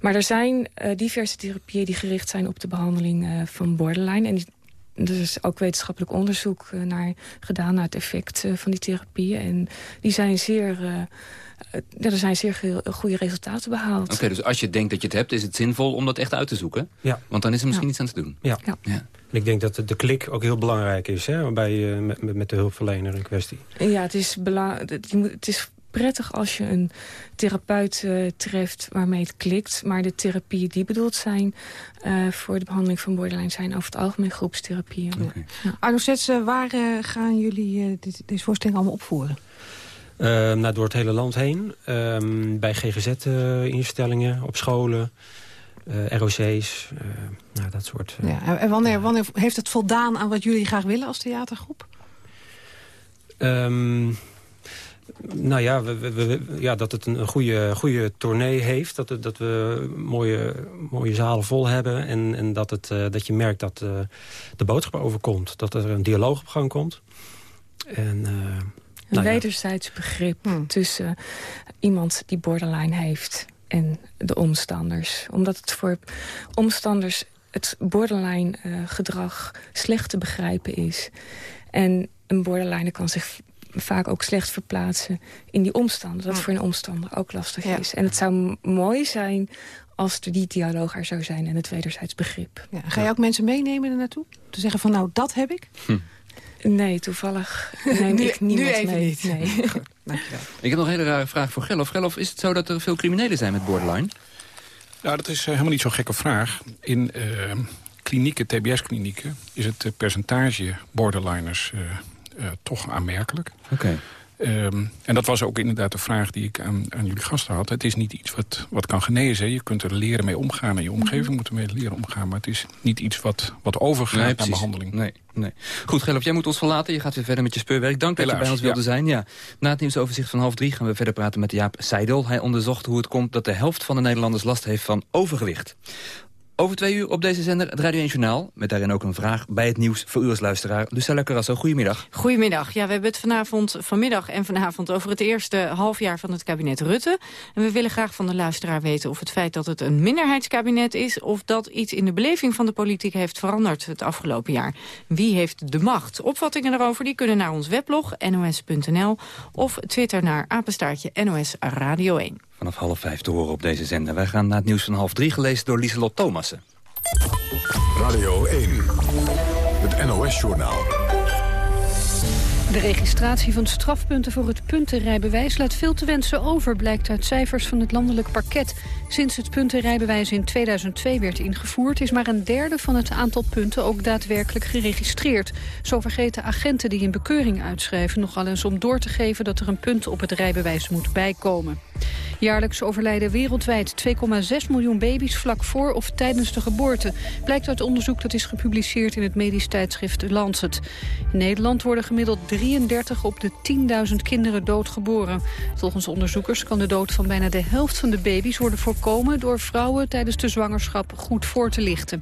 Maar er zijn uh, diverse therapieën die gericht zijn op de behandeling van borderline. En die, er is ook wetenschappelijk onderzoek naar gedaan... naar het effect van die therapieën. En die zijn zeer... er zijn zeer goede resultaten behaald. Oké, dus als je denkt dat je het hebt, is het zinvol om dat echt uit te zoeken? Ja. Want dan is er misschien ja. iets aan te doen. Ja. ja. ja. Ik denk dat de klik ook heel belangrijk is hè, bij, uh, met, met de hulpverlener in kwestie. Ja, het is, het is prettig als je een therapeut uh, treft waarmee het klikt. Maar de therapieën die bedoeld zijn uh, voor de behandeling van borderline... zijn over het algemeen groepstherapieën. Okay. Ja. Arno Zetsen, waar gaan jullie dit, deze voorstelling allemaal opvoeren? nou, door het hele land heen. Ehm, bij GGZ-instellingen, op scholen... Uh, ROC's, uh, nou, dat soort... Uh, ja, en wanneer, wanneer heeft het voldaan aan wat jullie graag willen als theatergroep? Um, nou ja, we, we, we, ja, dat het een goede, goede tournee heeft. Dat, het, dat we mooie, mooie zalen vol hebben. En, en dat, het, dat je merkt dat de boodschap overkomt. Dat er een dialoog op gang komt. En... Een nou wederzijds ja. begrip hmm. tussen iemand die borderline heeft en de omstanders. Omdat het voor omstanders het borderline uh, gedrag slecht te begrijpen is. En een borderline kan zich vaak ook slecht verplaatsen in die omstander. Dat voor een omstander ook lastig ja. is. En het zou mooi zijn als er die dialoog er zou zijn en het wederzijds begrip. Ja, ga je ook mensen meenemen er naartoe? Te zeggen van nou, dat heb ik? Hm. Nee, toevallig neem nu, ik niemand nu even mee. Niet. Nee. Goed, dankjewel. Ik heb nog een hele rare vraag voor Gellof. Gellof, is het zo dat er veel criminelen zijn met borderline? Nou, dat is uh, helemaal niet zo'n gekke vraag. In uh, klinieken, tbs-klinieken, is het uh, percentage borderliners toch aanmerkelijk. Oké. Okay. Um, en dat was ook inderdaad de vraag die ik aan, aan jullie gasten had. Het is niet iets wat, wat kan genezen. Je kunt er leren mee omgaan en je omgeving mm -hmm. moet ermee leren omgaan. Maar het is niet iets wat, wat overgaat nee, naar behandeling. Nee, nee. Goed, Geloof, jij moet ons verlaten. Je gaat weer verder met je speurwerk. Dank Helaas, dat je bij ons wilde ja. zijn. Ja. Na het nieuwsoverzicht van half drie gaan we verder praten met Jaap Seidel. Hij onderzocht hoe het komt dat de helft van de Nederlanders last heeft van overgewicht. Over twee uur op deze zender het Radio 1 Journaal. Met daarin ook een vraag bij het nieuws voor u als luisteraar. Lucella Carrasso, goedemiddag. Goedemiddag. Ja, we hebben het vanavond, vanmiddag en vanavond over het eerste halfjaar van het kabinet Rutte. En we willen graag van de luisteraar weten of het feit dat het een minderheidskabinet is... of dat iets in de beleving van de politiek heeft veranderd het afgelopen jaar. Wie heeft de macht? Opvattingen daarover die kunnen naar ons weblog nos.nl of Twitter naar apenstaartje NOS Radio 1 vanaf half vijf te horen op deze zender. Wij gaan naar het nieuws van half drie, gelezen door Lieselot Thomassen. Radio 1, het NOS-journaal. De registratie van strafpunten voor het puntenrijbewijs laat veel te wensen over, blijkt uit cijfers van het landelijk parket. Sinds het puntenrijbewijs in 2002 werd ingevoerd, is maar een derde van het aantal punten ook daadwerkelijk geregistreerd. Zo vergeten agenten die een bekeuring uitschrijven nogal eens om door te geven dat er een punt op het rijbewijs moet bijkomen. Jaarlijks overlijden wereldwijd 2,6 miljoen baby's vlak voor of tijdens de geboorte. Blijkt uit onderzoek dat is gepubliceerd in het medisch tijdschrift Lancet. In Nederland worden gemiddeld 33 op de 10.000 kinderen doodgeboren. Volgens onderzoekers kan de dood van bijna de helft van de baby's worden voorkomen... door vrouwen tijdens de zwangerschap goed voor te lichten.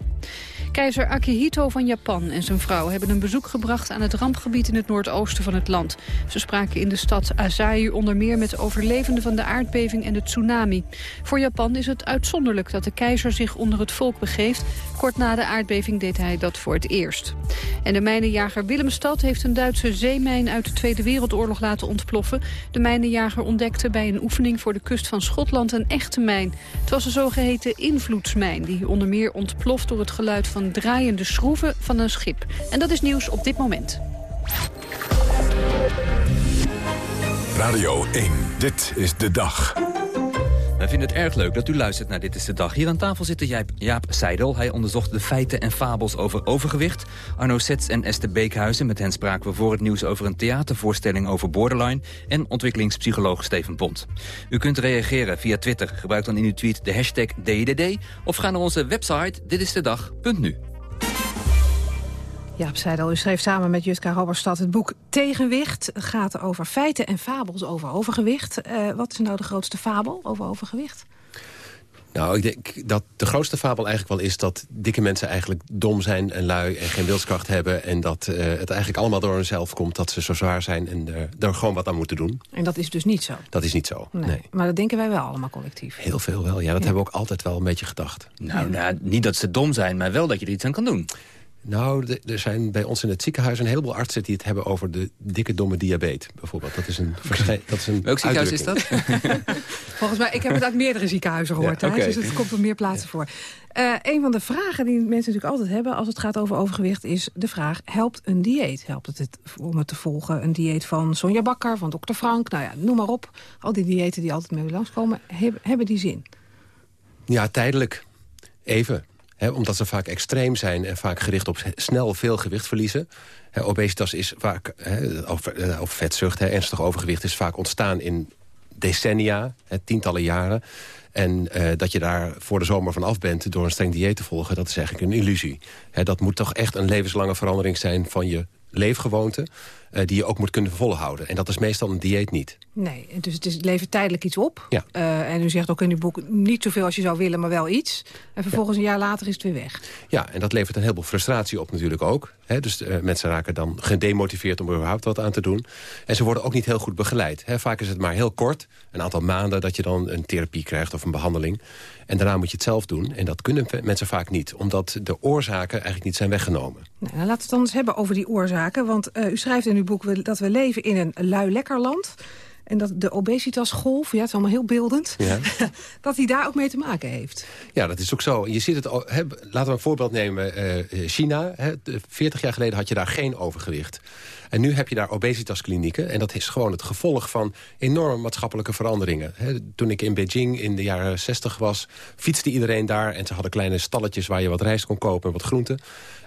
Keizer Akihito van Japan en zijn vrouw hebben een bezoek gebracht aan het rampgebied in het noordoosten van het land. Ze spraken in de stad Asahi onder meer met overlevenden van de aardbeving en de tsunami. Voor Japan is het uitzonderlijk dat de keizer zich onder het volk begeeft. Kort na de aardbeving deed hij dat voor het eerst. En de mijnenjager Willemstad heeft een Duitse zeemijn uit de Tweede Wereldoorlog laten ontploffen. De mijnenjager ontdekte bij een oefening voor de kust van Schotland een echte mijn. Het was een zogeheten invloedsmijn die onder meer ontploft door het geluid van draaiende schroeven van een schip. En dat is nieuws op dit moment. Radio 1, dit is de dag. Wij vinden het erg leuk dat u luistert naar Dit is de Dag. Hier aan tafel zitten Jaap, Jaap Seidel. Hij onderzocht de feiten en fabels over overgewicht. Arno Sets en Esther Beekhuizen. Met hen spraken we voor het nieuws over een theatervoorstelling over borderline. En ontwikkelingspsycholoog Steven Pont. U kunt reageren via Twitter. Gebruik dan in uw tweet de hashtag DDD. Of ga naar onze website ditistedag.nu. Jaap Seidel, u schreef samen met Jutka Robberstad het boek Tegenwicht. Het gaat over feiten en fabels over overgewicht. Uh, wat is nou de grootste fabel over overgewicht? Nou, ik denk dat de grootste fabel eigenlijk wel is... dat dikke mensen eigenlijk dom zijn en lui en geen wilskracht hebben... en dat uh, het eigenlijk allemaal door hunzelf komt dat ze zo zwaar zijn... en er gewoon wat aan moeten doen. En dat is dus niet zo? Dat is niet zo, nee. nee. Maar dat denken wij wel allemaal collectief? Heel veel wel, ja. Dat hebben we ook altijd wel een beetje gedacht. Nou, nou, niet dat ze dom zijn, maar wel dat je er iets aan kan doen. Nou, er zijn bij ons in het ziekenhuis een heleboel artsen... die het hebben over de dikke domme diabetes, bijvoorbeeld. Dat is een, dat is een Welk ziekenhuis is dat? Volgens mij, ik heb het uit meerdere ziekenhuizen gehoord. Ja, okay. Dus het komt op meer plaatsen voor. Uh, een van de vragen die mensen natuurlijk altijd hebben... als het gaat over overgewicht, is de vraag... helpt een dieet? Helpt het, het om het te volgen? Een dieet van Sonja Bakker, van dokter Frank? Nou ja, noem maar op. Al die diëten die altijd mee langskomen, hebben, hebben die zin? Ja, tijdelijk. Even omdat ze vaak extreem zijn en vaak gericht op snel veel gewicht verliezen. obesitas is vaak, of, of vetzucht, ernstig overgewicht... is vaak ontstaan in decennia, tientallen jaren. En uh, dat je daar voor de zomer van af bent door een streng dieet te volgen... dat is eigenlijk een illusie. dat moet toch echt een levenslange verandering zijn van je leefgewoonte... Uh, die je ook moet kunnen volhouden. En dat is meestal een dieet niet. Nee, dus het, is, het levert tijdelijk iets op. Ja. Uh, en u zegt ook in uw boek niet zoveel als je zou willen, maar wel iets. En vervolgens ja. een jaar later is het weer weg. Ja, en dat levert een heleboel frustratie op natuurlijk ook. Dus uh, mensen raken dan gedemotiveerd om er überhaupt wat aan te doen. En ze worden ook niet heel goed begeleid. Vaak is het maar heel kort, een aantal maanden... dat je dan een therapie krijgt of een behandeling. En daarna moet je het zelf doen. En dat kunnen mensen vaak niet, omdat de oorzaken eigenlijk niet zijn weggenomen. Nou, laten we het dan eens hebben over die oorzaken. Want uh, u schrijft in uw boek dat we leven in een lui lekker land. En dat de obesitasgolf, ja, het is allemaal heel beeldend... Ja. dat hij daar ook mee te maken heeft. Ja, dat is ook zo. Je ziet het, he, laten we een voorbeeld nemen. Uh, China, he, 40 jaar geleden had je daar geen overgewicht. En nu heb je daar obesitasklinieken. En dat is gewoon het gevolg van enorme maatschappelijke veranderingen. toen ik in Beijing in de jaren 60 was, fietste iedereen daar. En ze hadden kleine stalletjes waar je wat rijst kon kopen en wat groenten.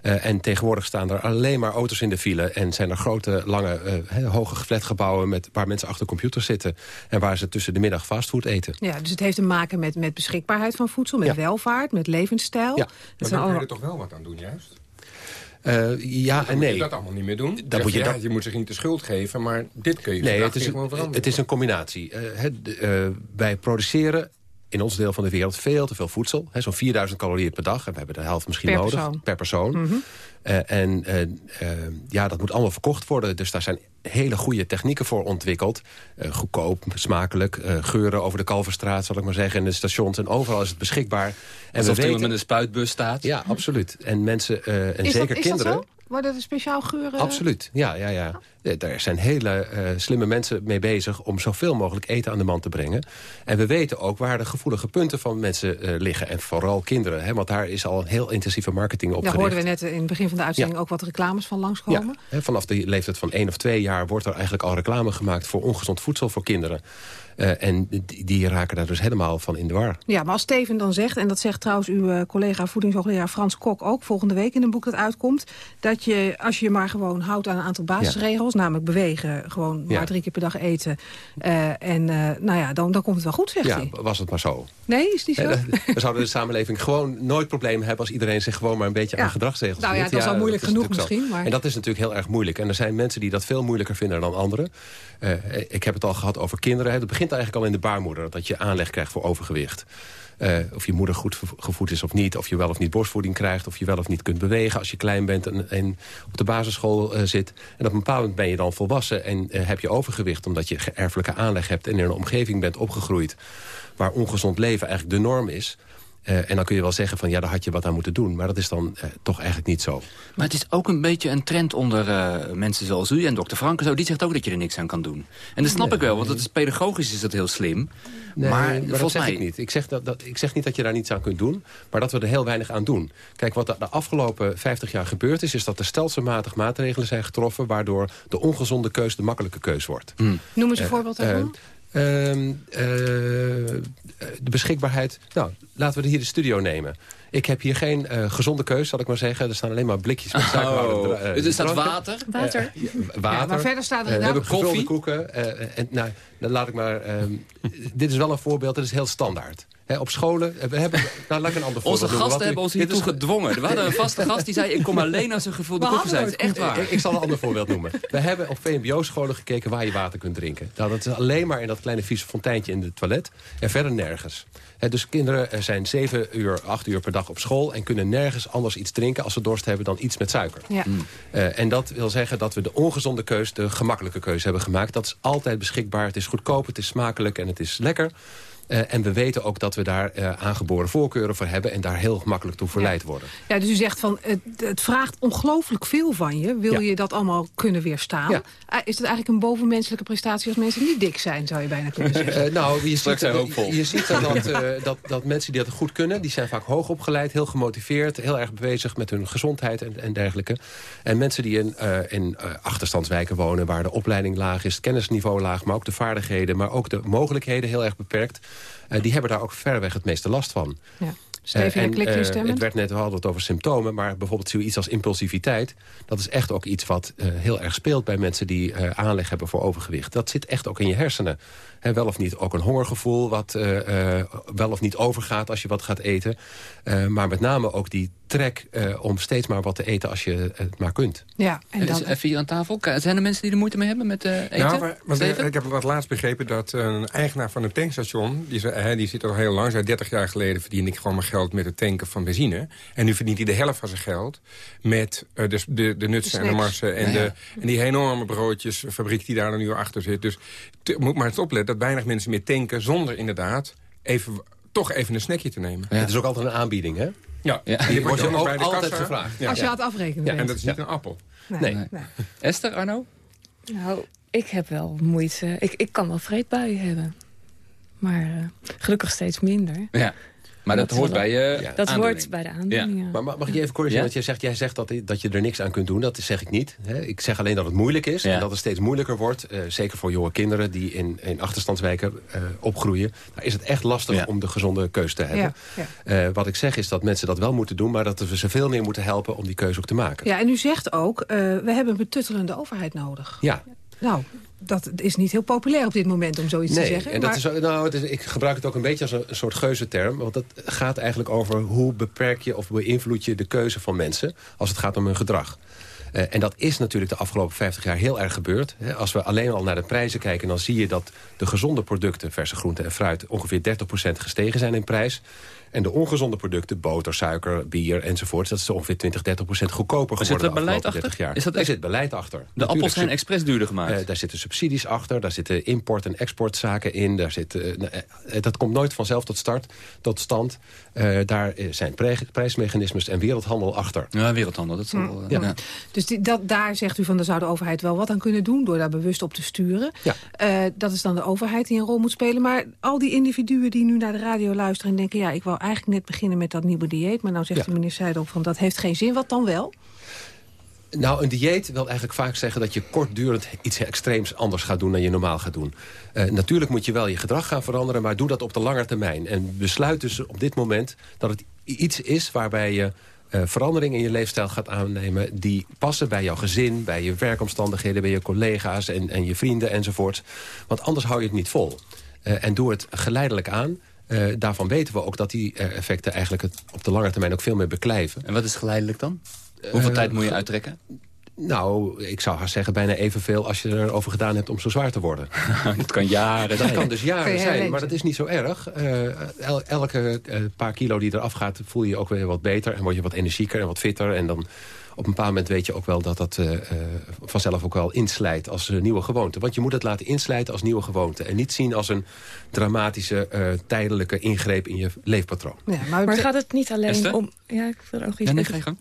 Uh, en tegenwoordig staan er alleen maar auto's in de file. En zijn er grote, lange, uh, hoge flatgebouwen met, waar mensen achter computers zitten. En waar ze tussen de middag fastfood eten. Ja, dus het heeft te maken met, met beschikbaarheid van voedsel, met ja. welvaart, met levensstijl. Ja. Maar daar kan je er toch wel wat aan doen, juist? Uh, ja en nee. Moet je dat allemaal niet meer doen? Dan moet je, ja, dat... je moet zich niet de schuld geven, maar dit kun je nee, het is, gewoon veranderen. het is een combinatie. Uh, het, uh, wij produceren in ons deel van de wereld veel te veel voedsel. Zo'n 4000 calorieën per dag. En we hebben de helft misschien per nodig. Persoon. Per persoon. Mm -hmm. uh, en uh, ja, dat moet allemaal verkocht worden. Dus daar zijn hele goede technieken voor ontwikkeld. Uh, goedkoop, smakelijk. geuren over de Kalverstraat, zal ik maar zeggen. In de stations en overal is het beschikbaar. En Alsof we weten... met een spuitbus staat. Ja, absoluut. En mensen, en is zeker dat, is kinderen... Worden er speciaal geuren? Absoluut, ja. ja, ja. Daar zijn hele uh, slimme mensen mee bezig om zoveel mogelijk eten aan de man te brengen. En we weten ook waar de gevoelige punten van mensen uh, liggen. En vooral kinderen, hè, want daar is al een heel intensieve marketing op Daar hoorden we net in het begin van de uitzending ja. ook wat reclames van langskomen. Ja, hè, vanaf de leeftijd van één of twee jaar wordt er eigenlijk al reclame gemaakt... voor ongezond voedsel voor kinderen. Uh, en die, die, raken daar dus helemaal van in de war. Ja, maar als Steven dan zegt, en dat zegt trouwens uw uh, collega voedingshoogleraar Frans Kok ook volgende week in een boek dat uitkomt, dat je als je maar gewoon houdt aan een aantal basisregels, ja. namelijk bewegen, gewoon ja. maar drie keer per dag eten, uh, en nou ja, dan, dan komt het wel goed, zegt ja, hij. was het maar zo. Nee, is het niet zo? We zouden de samenleving gewoon nooit problemen hebben als iedereen zich gewoon maar een beetje aan gedragsregels Nou ja, dat is al moeilijk genoeg misschien. Maar... En dat is natuurlijk heel erg moeilijk. En er zijn mensen die dat veel moeilijker vinden dan anderen. ik heb het al gehad over kinderen. Het begint eigenlijk al in de baarmoeder dat je aanleg krijgt voor overgewicht. Uh, of je moeder goed gevoed is of niet. Of je wel of niet borstvoeding krijgt. Of je wel of niet kunt bewegen als je klein bent en, op de basisschool uh, zit. En op een bepaald moment ben je dan volwassen en uh, heb je overgewicht... omdat je erfelijke aanleg hebt en in een omgeving bent opgegroeid... waar ongezond leven eigenlijk de norm is... Uh, en dan kun je wel zeggen van ja, daar had je wat aan moeten doen. Maar dat is dan uh, toch eigenlijk niet zo. Maar het is ook een beetje een trend onder uh, mensen zoals u en dokter Frank. Zo, die zegt ook dat je er niks aan kan doen. En dat snap nee, ik wel, want het is pedagogisch is dat heel slim. Nee, maar, maar volgens dat zeg mij... ik niet. Ik zeg, dat, dat, ik zeg niet dat je daar niets aan kunt doen. Maar dat we er heel weinig aan doen. Kijk, wat er de afgelopen 50 jaar gebeurd is... is dat er stelselmatig maatregelen zijn getroffen... waardoor de ongezonde keus de makkelijke keus wordt. Hmm. Noem eens een voorbeeld daarvan. Ehm, eh, de beschikbaarheid... Nou, laten we hier de studio nemen. Ik heb hier geen uh, gezonde keus, zal ik maar zeggen. Er staan alleen maar blikjes met suiker. Oh. Uh, er staat water? Water. Uh, water. Ja, maar verder staat er... we hebben koffie. koeken. en, nou, dan laat ik maar... Um, dit is wel een voorbeeld, dat is heel standaard. He, op scholen, we hebben, nou, laat ik een ander Onze voorbeeld gasten hebben ons hiertoe gedwongen. Er was een vaste gast die zei, ik kom alleen als er gevulde koeken zijn. Het is echt waar. Ik, ik, zal een ander voorbeeld noemen. We hebben op VMBO-scholen gekeken waar je water kunt drinken. Nou, dat is alleen maar in dat kleine vieze fonteintje in het toilet. En verder nergens. He, dus kinderen zijn zeven uur, acht uur per dag op school... en kunnen nergens anders iets drinken als ze dorst hebben dan iets met suiker. Ja. Mm. Uh, en dat wil zeggen dat we de ongezonde keus, de gemakkelijke keus hebben gemaakt. Dat is altijd beschikbaar, het is goedkoop, het is smakelijk en het is lekker... Uh, en we weten ook dat we daar uh, aangeboren voorkeuren voor hebben... en daar heel gemakkelijk toe verleid ja. worden. Ja, dus u zegt van, het, het vraagt ongelooflijk veel van je. Wil ja. je dat allemaal kunnen weerstaan? Ja. Uh, is het eigenlijk een bovenmenselijke prestatie als mensen niet dik zijn... zou je bijna kunnen zeggen? nou, je ziet, je, je ziet dat, dat, dat mensen die dat goed kunnen... die zijn vaak hoog opgeleid, heel gemotiveerd... heel erg bezig met hun gezondheid en, en dergelijke. En mensen die in, in achterstandswijken wonen... waar de opleiding laag is, het kennisniveau laag... maar ook de vaardigheden, maar ook de mogelijkheden heel erg beperkt... Uh, die hebben daar ook verreweg het meeste last van. Ja. Steven, uh, en, uh, het werd net, we hadden het over symptomen... maar bijvoorbeeld zoiets als impulsiviteit... dat is echt ook iets wat heel erg speelt bij mensen die aanleg hebben voor overgewicht. Dat zit echt ook in je hersenen. He, wel of niet ook een hongergevoel wat wel of niet overgaat als je wat gaat eten. maar met name ook die trek uh, om steeds maar wat te eten als je het maar kunt. Ja, en dan... Even hier aan tafel. Zijn er mensen die er moeite mee hebben met uh, eten? Nou, maar, maar ik heb wat laatst begrepen dat een eigenaar van een tankstation... die, zei, die zit al heel lang, zei 30 jaar geleden verdiende ik gewoon mijn geld met het tanken van benzine. En nu verdient hij de helft van zijn geld met uh, de, de, de nutsen de en de marsen... En, ja, ja. De, en die enorme broodjesfabriek die daar nu achter zit. Dus moet maar eens opletten dat weinig mensen meer tanken zonder inderdaad even toch even een snackje te nemen. Ja. Het is ook altijd een aanbieding, hè? Ja, ja. die wordt je ook bij de altijd kassa. gevraagd. Ja. Als je gaat afrekenen. Ja, en dat is niet een appel. Nee. nee. nee. Esther, Arno? Nou, ik heb wel moeite. Ik, ik kan wel vreedbuien hebben. Maar uh, gelukkig steeds minder. Ja. Maar dat, dat hoort bij je ja. Dat hoort bij de aandoening, ja. Maar mag ik je even corrigeren? Ja? Want jij zegt, jij zegt dat, dat je er niks aan kunt doen. Dat zeg ik niet. Hè. Ik zeg alleen dat het moeilijk is. Ja. En dat het steeds moeilijker wordt. Uh, zeker voor jonge kinderen die in, in achterstandswijken uh, opgroeien. Dan is het echt lastig Ja. om de gezonde keus te hebben. Ja, Uh, wat ik zeg is dat mensen dat wel moeten doen. Maar dat we ze veel meer moeten helpen om die keuze ook te maken. Ja, en u zegt ook, uh, we hebben een betuttelende overheid nodig. Ja. Nou, dat is niet heel populair op dit moment om zoiets nee, te zeggen. En dat maar... is, nou, het is, ik gebruik het ook een beetje als een, een soort geuzenterm. Want dat gaat eigenlijk over hoe beperk je of beïnvloed je de keuze van mensen... als het gaat om hun gedrag. Uh, en dat is natuurlijk de afgelopen 50 jaar heel erg gebeurd. Als we alleen al naar de prijzen kijken... dan zie je dat de gezonde producten, verse groenten en fruit... ongeveer 30% gestegen zijn in prijs. En de ongezonde producten, boter, suiker, bier enzovoort... dat is ongeveer 20, 30 procent goedkoper geworden zit er beleid afgelopen achter? 30 jaar. Is dat echt- zit beleid achter. De Natuurlijk appels zijn expres duurder gemaakt. eh, daar zitten subsidies achter, daar zitten import- en exportzaken in. Daar zit, eh, nou, eh, dat komt nooit vanzelf tot, start, tot stand. Eh, daar zijn prij- prijsmechanismes en wereldhandel achter. Ja, wereldhandel. Dat zal, Hm. eh, Ja. ja. Dus die, dat, daar zegt u van, daar zou de overheid wel wat aan kunnen doen... door daar bewust op te sturen. Ja. Uh, dat is dan de overheid die een rol moet spelen. Maar al die individuen die nu naar de radio luisteren en denken... ja, ik wou eigenlijk net beginnen met dat nieuwe dieet... maar nou zegt Ja. de meneer Seidel van, dat heeft geen zin. Wat dan wel? Nou, een dieet wil eigenlijk vaak zeggen dat je kortdurend iets extreems anders gaat doen dan je normaal gaat doen. Uh, natuurlijk moet je wel je gedrag gaan veranderen, maar doe dat op de lange termijn. En besluit dus op dit moment dat het iets is waarbij je uh, veranderingen in je leefstijl gaat aannemen... die passen bij jouw gezin, bij je werkomstandigheden... bij je collega's en, en je vrienden enzovoort. Want anders hou je het niet vol. Uh, en doe het geleidelijk aan. Uh, daarvan weten we ook dat die uh, effecten eigenlijk het op de lange termijn ook veel meer beklijven. En wat is geleidelijk dan? Hoeveel Uh, tijd moet je uittrekken? Nou, ik zou haar zeggen bijna evenveel als je erover gedaan hebt om zo zwaar te worden. dat kan jaren Dat zijn. kan dus jaren zijn, maar dat is niet zo erg. Uh, el elke uh, paar kilo die eraf gaat, voel je je ook weer wat beter... en word je wat energieker en wat fitter. En dan op een bepaald moment weet je ook wel dat dat uh, vanzelf ook wel inslijt als nieuwe gewoonte. Want je moet het laten inslijten als nieuwe gewoonte. En niet zien als een dramatische, uh, tijdelijke ingreep in je leefpatroon. Ja, maar, maar gaat het niet alleen Esther? om... Ja, ik wil er ook iets Ja, nee, even- ga je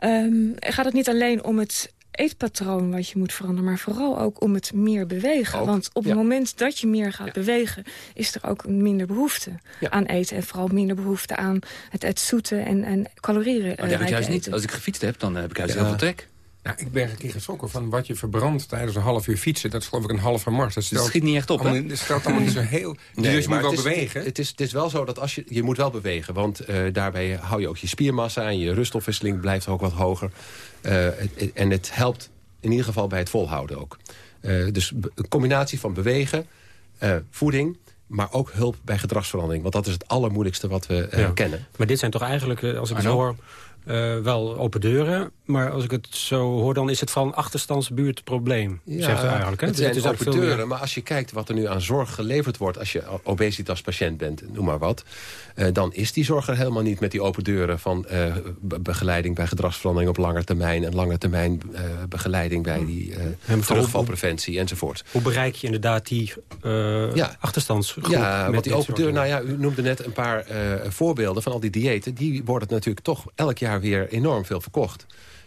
gang. Um, gaat het niet alleen om het eetpatroon wat je moet veranderen... maar vooral ook om het meer bewegen. Ook, Want op ja. het moment dat je meer gaat Ja. bewegen... is er ook minder behoefte Ja. aan eten. En vooral minder behoefte aan het, het zoete en, en calorieën. Maar dat heb ik juist niet. Als ik gefietst heb, dan heb ik juist Ja. heel veel trek. Ja, ik ben een keer geschrokken van wat je verbrandt tijdens een half uur fietsen. Dat is geloof ik een halve mars. Dat, stelt, schiet niet echt op, hè? allemaal, Dat stelt allemaal niet zo heel... Nee, dus je moet maar wel het is, bewegen. Het is, het is wel zo dat als je, je moet wel bewegen. Want eh, daarbij hou je ook je spiermassa en je ruststofwisseling blijft ook wat hoger. Eh, het- en het helpt in ieder geval bij het volhouden ook. Eh, dus een combinatie van bewegen, eh, voeding... maar ook hulp bij gedragsverandering. Want dat is het allermoeilijkste wat we Ja. kennen. Maar dit zijn toch eigenlijk, als ik het Arno? hoor, eh, wel open deuren. Maar als ik het zo hoor, dan is het van een achterstandsbuurtprobleem. zegt u eigenlijk. Hè? het Dus zijn is open deuren. meer- Maar als je kijkt wat er nu aan zorg geleverd wordt... als je obesitaspatiënt bent, noem maar wat... eh, dan is die zorg er helemaal niet met die open deuren... van eh, be- begeleiding bij gedragsverandering op lange termijn... en lange termijn begeleiding bij die eh, hoe- terugvalpreventie enzovoort. Hoe bereik je inderdaad die Ja. achterstandsgroep? Ja, met want die open deur, nou ja, u noemde net een paar voorbeelden van al die diëten. Die worden natuurlijk toch elk jaar weer enorm veel verkocht.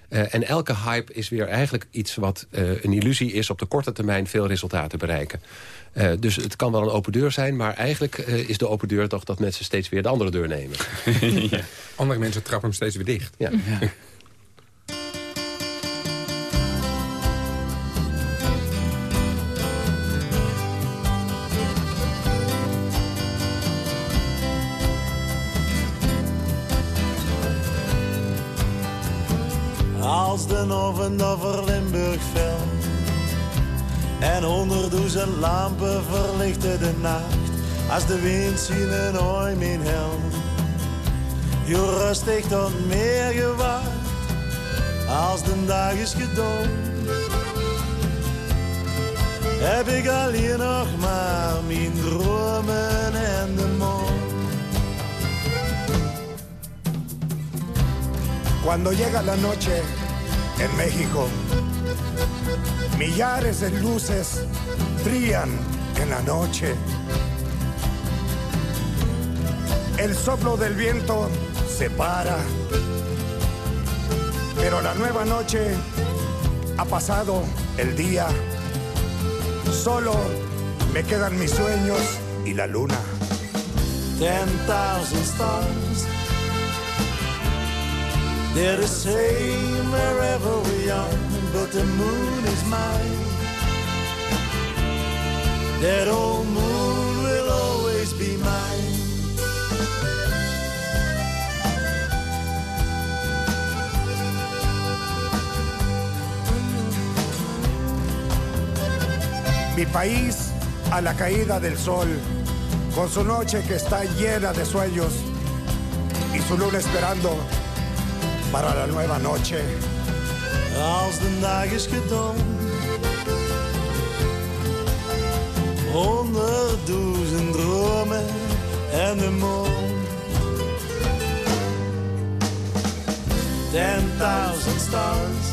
Eh, en elke hype is weer eigenlijk iets wat eh, een illusie is... op de korte termijn veel resultaten bereiken. Eh, dus het kan wel een open deur zijn... maar eigenlijk eh, is de open deur toch dat mensen steeds weer de andere deur nemen. Andere mensen trappen hem steeds weer dicht. Ja. Over Limburg viel En honderdduizend lampen verlichten de nacht Als de wind zien een ooi min hel. Je rustig tot meer gewacht Als de dag is gedaan. Heb ik alleen nog maar mijn dromen en de maan Cuando llega la noche en México, millares de luces brillan en la noche. El soplo del viento se para, pero la nueva noche ha pasado el día. Solo me quedan mis sueños y la luna. ten thousand stars. They're the same wherever we are, but the moon is mine. That old moon will always be mine. Mi país a la caída del sol, con su noche que está llena de sueños y su luna esperando para la nueva noche. Als de dag is gedaan. Honderdduizend dromen en de maan. Ten thousand stars.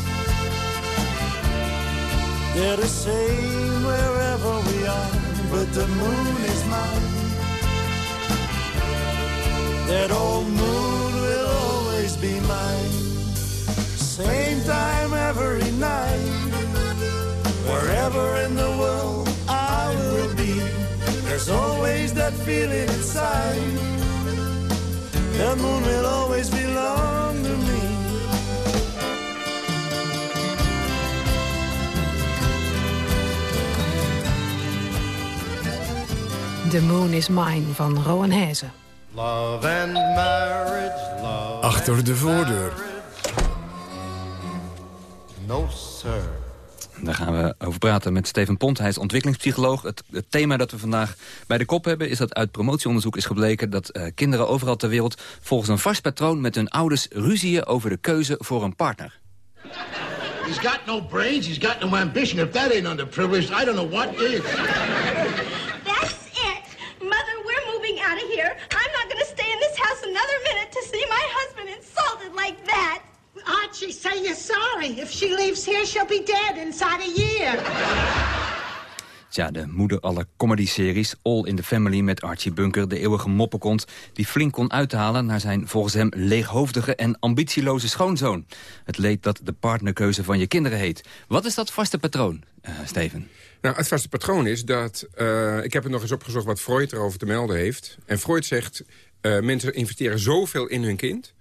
They're the same wherever we are, but the moon is mine. That old moon be mine. Same time every night. Wherever in the world I will be, there's always that feeling inside. The moon will always belong to me. The Moon is Mine van Rowan Hezen. Love and marriage, love. Achter de voordeur. No, sir. Daar gaan we over praten met Steven Pont. Hij is ontwikkelingspsycholoog. Het, het thema dat we vandaag bij de kop hebben... is dat uit promotieonderzoek is gebleken... dat eh, kinderen overal ter wereld volgens een vast patroon... met hun ouders ruzieën over de keuze voor een partner. He's got no brains, he's got no ambition. If that ain't underprivileged, I don't know what is. That's it. Mother, we're moving out of here. I'm another minute to see my husband insulted like that. Archie, say you're sorry. If she leaves here, she'll be dead inside a year. Tja, de moeder aller comedy-series All in the Family met Archie Bunker... de eeuwige moppenkont die flink kon uithalen... naar zijn volgens hem leeghoofdige en ambitieloze schoonzoon. Het leed dat de partnerkeuze van je kinderen heet. Wat is dat vaste patroon, eh, Steven? Nou, het vaste patroon is dat... eh, ik heb het nog eens opgezocht wat Freud erover te melden heeft. En Freud zegt, eh, mensen investeren zoveel in hun kind...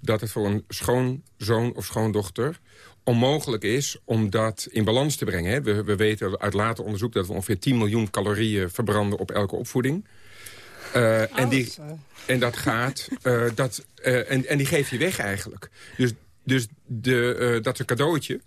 dat het voor een schoonzoon of schoondochter onmogelijk is om dat in balans te brengen. Hè. We, we weten uit later onderzoek dat we ongeveer 10 miljoen calorieën verbranden op elke opvoeding. Uh, en, die, en dat gaat, uh, dat, en, en die geef je weg eigenlijk. Dus, dus de, dat is een cadeautje.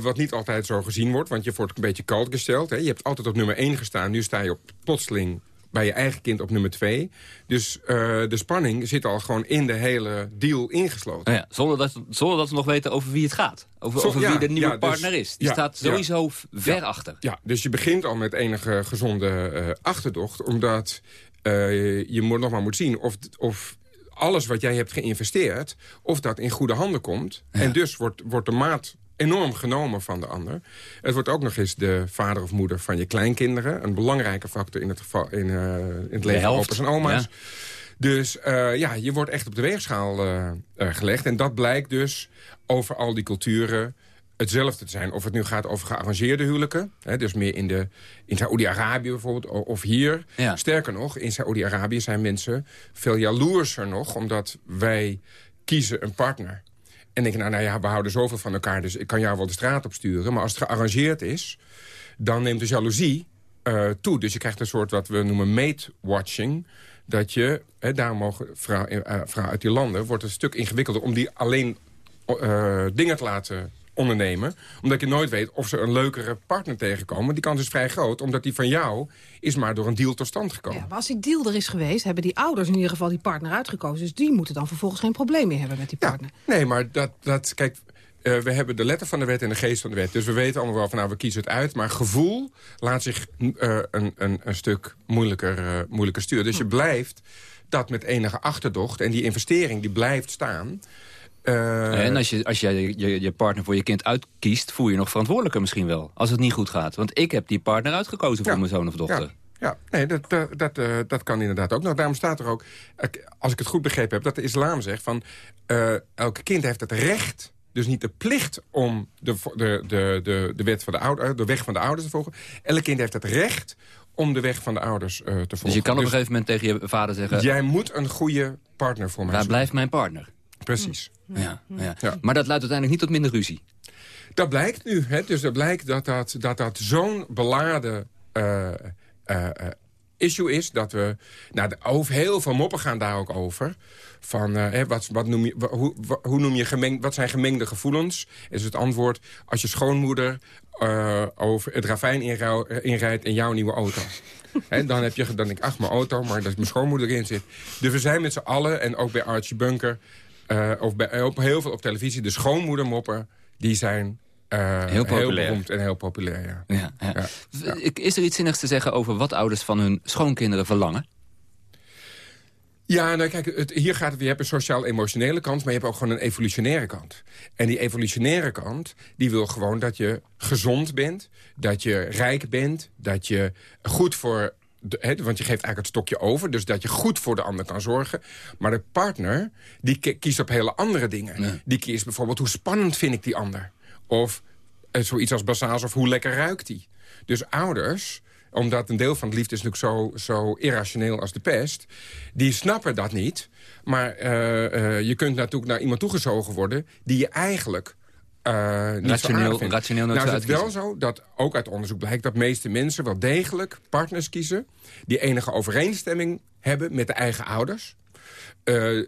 wat niet altijd zo gezien wordt, want je wordt een beetje koud gesteld. Hè. Je hebt altijd op nummer 1 gestaan, nu sta je op plotseling bij je eigen kind op nummer 2. Dus uh, de spanning zit al gewoon in de hele deal ingesloten. Ja, zonder, dat, zonder dat we nog weten over wie het gaat. Over, Zo, over ja, wie de nieuwe ja, dus, partner is. Die staat sowieso ver achter. Ja, dus je begint al met enige gezonde uh, achterdocht. Omdat uh, je nog maar moet zien of, of alles wat jij hebt geïnvesteerd... of dat in goede handen komt. En dus wordt, wordt de maat enorm genomen van de ander. Het wordt ook nog eens de vader of moeder van je kleinkinderen. Een belangrijke factor in het, geval, in, uh, in het leven van opa's en oma's. Ja. Dus uh, ja, je wordt echt op de weegschaal uh, gelegd. En dat blijkt dus over al die culturen hetzelfde te zijn. Of het nu gaat over gearrangeerde huwelijken. Hè, dus meer in, de, in Saoedi-Arabië bijvoorbeeld. Of hier. Ja. Sterker nog, in Saoedi-Arabië zijn mensen veel jaloerser nog. Omdat wij kiezen een partner en denk ik, nou, nou ja, we houden zoveel van elkaar... dus ik kan jou wel de straat op sturen. Maar als het gearrangeerd is, dan neemt de jaloezie uh, toe. Dus je krijgt een soort wat we noemen mate-watching. Dat je, hè, daarom mogen vrouwen, uh, vrouwen uit die landen... wordt het een stuk ingewikkelder om die alleen uh, dingen te laten ondernemen. Omdat je nooit weet of ze een leukere partner tegenkomen. Die kans is vrij groot, omdat die van jou is maar door een deal tot stand gekomen. Ja, maar als die deal er is geweest, hebben die ouders in ieder geval die partner uitgekozen. Dus die moeten dan vervolgens geen probleem meer hebben met die partner. Ja, nee, maar dat, dat kijk... Uh, we hebben de letter van de wet en de geest van de wet. Dus we weten allemaal wel van, nou, we kiezen het uit. Maar gevoel laat zich uh, een, een, een stuk moeilijker, uh, moeilijker sturen. Dus je hm. blijft dat met enige achterdocht. En die investering die blijft staan. Uh, en als je, als je, je je partner voor je kind uitkiest... voel je nog verantwoordelijker misschien wel. Als het niet goed gaat. Want ik heb die partner uitgekozen voor mijn zoon of dochter. Ja. Ja, nee, dat, dat, dat, uh, dat kan inderdaad ook nog. Daarom staat er ook, als ik het goed begrepen heb... dat de islam zegt van... Uh, elke kind heeft het recht, dus niet de plicht... om de, de, de, de, de, wet van de, ouder, de weg van de ouders te volgen. Elk kind heeft het recht om de weg van de ouders uh, te volgen. Dus je kan op een gegeven moment tegen je vader zeggen... Jij moet een goede partner voor mij zijn. Waar blijft mijn partner? Precies. Ja, ja. ja. Maar dat leidt uiteindelijk niet tot minder ruzie. Dat blijkt nu. Hè? Dus dat blijkt dat dat, dat, dat zo'n beladen uh, uh, issue is. Dat we, nou, de, over, heel veel moppen gaan daar ook over. Van, hè, wat, wat noem je, hoe, hoe noem je gemeng, wat zijn gemengde gevoelens? Is het antwoord, als je schoonmoeder over het ravijn inrijdt in jouw nieuwe auto. He, dan heb je dan denk ik, ach, mijn auto, maar dat is mijn schoonmoeder in zit. Dus we zijn met z'n allen, en ook bij Archie Bunker... Uh, of bij, op, heel veel op televisie. De schoonmoedermoppen, die zijn uh, heel, populair. heel beroemd en heel populair. Ja. Ja, ja. ja. Is er iets zinnigs te zeggen over wat ouders van hun schoonkinderen verlangen? Ja, nou kijk, het, hier gaat het, je hebt een sociaal-emotionele kant... maar je hebt ook gewoon een evolutionaire kant. En die evolutionaire kant, die wil gewoon dat je gezond bent... dat je rijk bent, dat je goed voor want je geeft eigenlijk het stokje over. Dus dat je goed voor de ander kan zorgen. Maar de partner, die kiest op hele andere dingen. Die kiest bijvoorbeeld, hoe spannend vind ik die ander? Of eh, zoiets als basaals, of hoe lekker ruikt die? Dus ouders omdat een deel van het liefde is natuurlijk zo, zo irrationeel als de pest... die snappen dat niet. Maar uh, uh, je kunt natuurlijk naar iemand toegezogen worden... die je eigenlijk uh, rationeel, rationeel nou is het wel zo dat ook uit onderzoek blijkt... dat meeste mensen wel degelijk partners kiezen... die enige overeenstemming hebben met de eigen ouders. Uh, uh,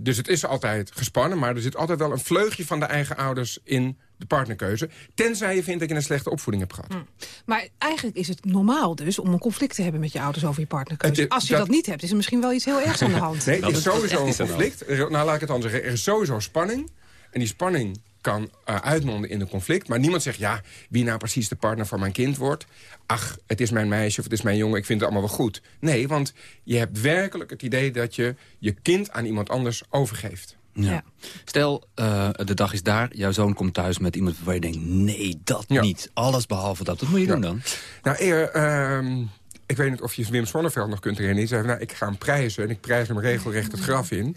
dus het is altijd gespannen, maar er zit altijd wel een vleugje van de eigen ouders in de partnerkeuze. Tenzij je vindt dat je een slechte opvoeding hebt gehad. Hmm. Maar eigenlijk is het normaal dus om een conflict te hebben met je ouders over je partnerkeuze. Als je dat, niet hebt, is er misschien wel iets heel ergs aan de hand. nee, er is sowieso een conflict. Nou, laat ik het anders zeggen. Er is sowieso spanning. En die spanning kan uh, uitmonden in een conflict. Maar niemand zegt, ja, wie nou precies de partner van mijn kind wordt. Ach, het is mijn meisje of het is mijn jongen, ik vind het allemaal wel goed. Nee, want je hebt werkelijk het idee dat je je kind aan iemand anders overgeeft. Ja. Stel, uh, de dag is daar, jouw zoon komt thuis met iemand waar je denkt... nee, dat niet, alles behalve dat. Wat moet je doen dan? Nou, eer, uh, ik weet niet of je Wim Sonneveld nog kunt herinneren. Die zei, nou, ik ga hem prijzen en ik prijs hem regelrecht het graf in.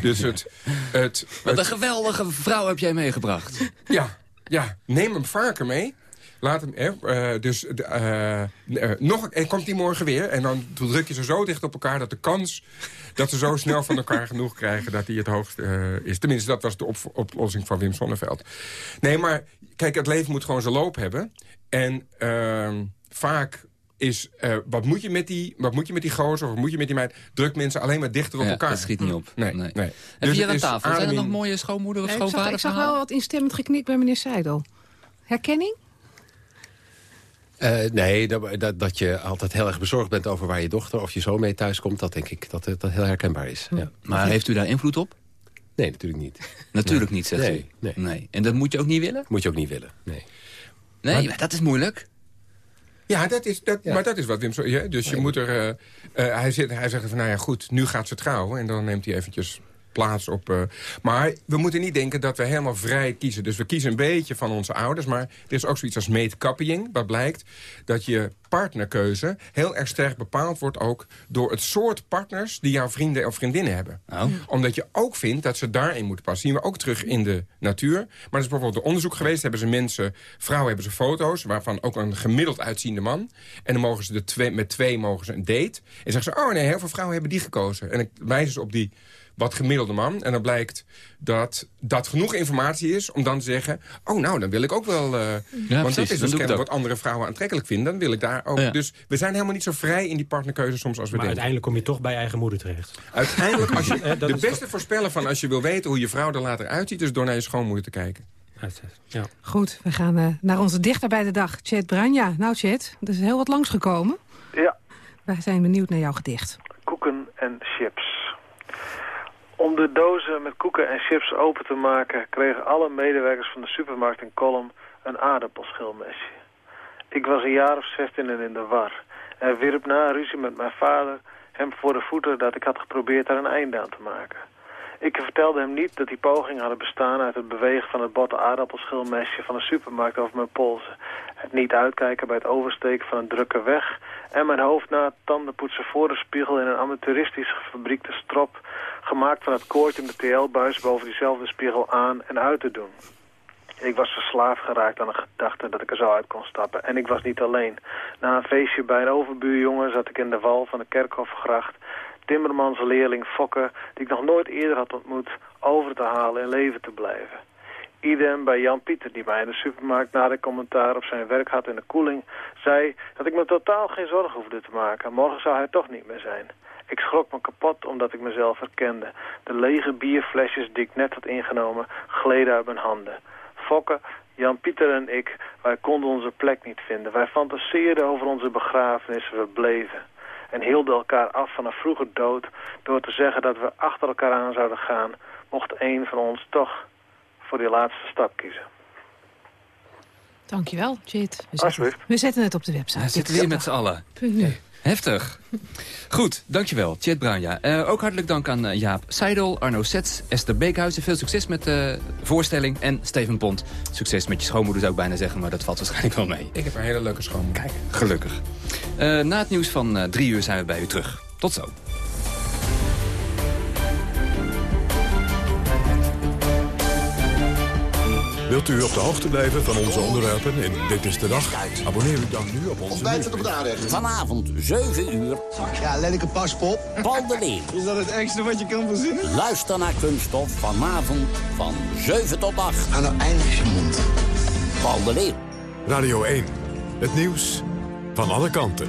Dus het... het Wat een geweldige vrouw heb jij meegebracht. Ja, ja, neem hem vaker mee. Laat hem, eh, eh, dus eh, eh, nog, en komt hij morgen weer. En dan druk je ze zo dicht op elkaar dat de kans dat ze zo snel van elkaar genoeg krijgen... dat hij het hoogst is. Tenminste, dat was de op oplossing van Wim Sonneveld. Nee, maar kijk, het leven moet gewoon zijn loop hebben. En ehm, vaak is, eh, wat, moet je met die, wat moet je met die gozer of wat moet je met die meid... druk mensen alleen maar dichter op Ja, elkaar. dat schiet niet op. Nee, Nee. nee. En Dus aan is tafel, zijn er nog mooie schoonmoeder of ik, zag, schoonvader ik zag wel wat instemmend geknikt bij meneer Seidel. Herkenning? Eh, nee, dat, dat, dat je altijd heel erg bezorgd bent over waar je dochter of je zoon mee thuis komt... dat denk ik dat het dat heel herkenbaar is. Ja. Maar heeft u daar invloed op? Nee, natuurlijk niet. Natuurlijk Nee. niet, zegt nee, u. Nee. En dat moet je ook niet willen? Moet je ook niet willen, nee. Nee, Maar- maar dat is moeilijk. Ja, dat is, dat, maar dat is wat Wim zo... Ja, dus je moet er... eh, eh, hij, zit, hij zegt van, nou ja, goed, nu gaat ze trouwen. En dan neemt hij eventjes plaats op... eh, maar we moeten niet denken dat we helemaal vrij kiezen. Dus we kiezen een beetje van onze ouders. Maar er is ook zoiets als meetkapping. Wat blijkt dat je partnerkeuze heel erg sterk bepaald wordt ook... door het soort partners die jouw vrienden of vriendinnen hebben. Omdat je ook vindt dat ze daarin moeten passen. zien we ook terug in de natuur. Maar er is bijvoorbeeld een onderzoek geweest. Hebben ze mensen, vrouwen hebben ze foto's... waarvan ook een gemiddeld uitziende man. En dan mogen ze de twee, met twee mogen ze een date. En zeggen ze, oh nee, heel veel vrouwen hebben die gekozen. En dan wijzen ze op die wat gemiddelde man. En dan blijkt dat dat genoeg informatie is om dan te zeggen... oh, nou, dan wil ik ook wel... eh, want precies, dat is dus kennelijk wat andere vrouwen aantrekkelijk vinden. Dan wil ik daar ook... Ja. Dus we zijn helemaal niet zo vrij in die partnerkeuze soms als we Maar denken. uiteindelijk kom je toch bij eigen moeder terecht. Uiteindelijk, als je, de beste voorspeller van als je wil weten hoe je vrouw er later uitziet... is door naar je schoonmoeder te kijken. Ja. Goed, we gaan eh, naar onze dichter bij de dag, Chet Branja. Nou Chet, er is heel wat langsgekomen. Ja. Wij zijn benieuwd naar jouw gedicht. koeken en chips. Om de dozen met koeken en chips open te maken... kregen alle medewerkers van de supermarkt in Kolm een aardappelschilmesje. Ik was een jaar of zestien en in de war. En wierp na ruzie met mijn vader hem voor de voeten... dat ik had geprobeerd daar een einde aan te maken. Ik vertelde hem niet dat die pogingen hadden bestaan uit het bewegen van het botte aardappelschilmesje van de supermarkt over mijn polsen. Het niet uitkijken bij het oversteken van een drukke weg. En mijn hoofd na het tandenpoetsen voor de spiegel in een amateuristisch gefabriekte strop. Gemaakt van het koordje met de TL-buis boven diezelfde spiegel aan en uit te doen. Ik was verslaafd geraakt aan de gedachte dat ik er zo uit kon stappen. En ik was niet alleen. Na een feestje bij een overbuurjongen zat ik in de wal van de Kerkhofgracht... Timmermans leerling Fokke, die ik nog nooit eerder had ontmoet... over te halen in leven te blijven. Idem bij Jan Pieter, die mij in de supermarkt na de commentaar op zijn werk had in de koeling... zei dat ik me totaal geen zorgen hoefde te maken. Morgen zou hij toch niet meer zijn. Ik schrok me kapot omdat ik mezelf herkende. De lege bierflesjes die ik net had ingenomen gleden uit mijn handen. Fokke, Jan Pieter en ik, wij konden onze plek niet vinden. Wij fantaseerden over onze begrafenis, we bleven. En hielden elkaar af van een vroege dood door te zeggen dat we achter elkaar aan zouden gaan... mocht een van ons toch voor die laatste stap kiezen. Dankjewel, Chet. We zetten, we het op de website. Hij zit weer met z'n allen. Punt nu. Heftig. Goed, dankjewel, Chet Bruinja. Eh, ook hartelijk dank aan eh, Jaap Seidel, Arno Sets, Esther Beekhuizen. Veel succes met de voorstelling. En Steven Pont. Succes met je schoonmoeder zou ik bijna zeggen, maar dat valt waarschijnlijk wel mee. Ik heb een hele leuke schoonmoeder. Kijk, gelukkig. Eh, na het nieuws van drie uur zijn we bij u terug. Tot zo. Wilt u op de hoogte blijven van onze onderwerpen in Dit is de Dag? Abonneer u dan nu op onze Ontbijt op het aanrecht. Vanavond 7 uur. Ja, Lenneke Paspop. Paul de Leeuw. Is dat het ergste wat je kan verzinnen? Luister naar Kunststof vanavond van 7 tot 8. Aan nou eindelijk je mond. Paul de Leeuw. Radio 1. Het nieuws van alle kanten.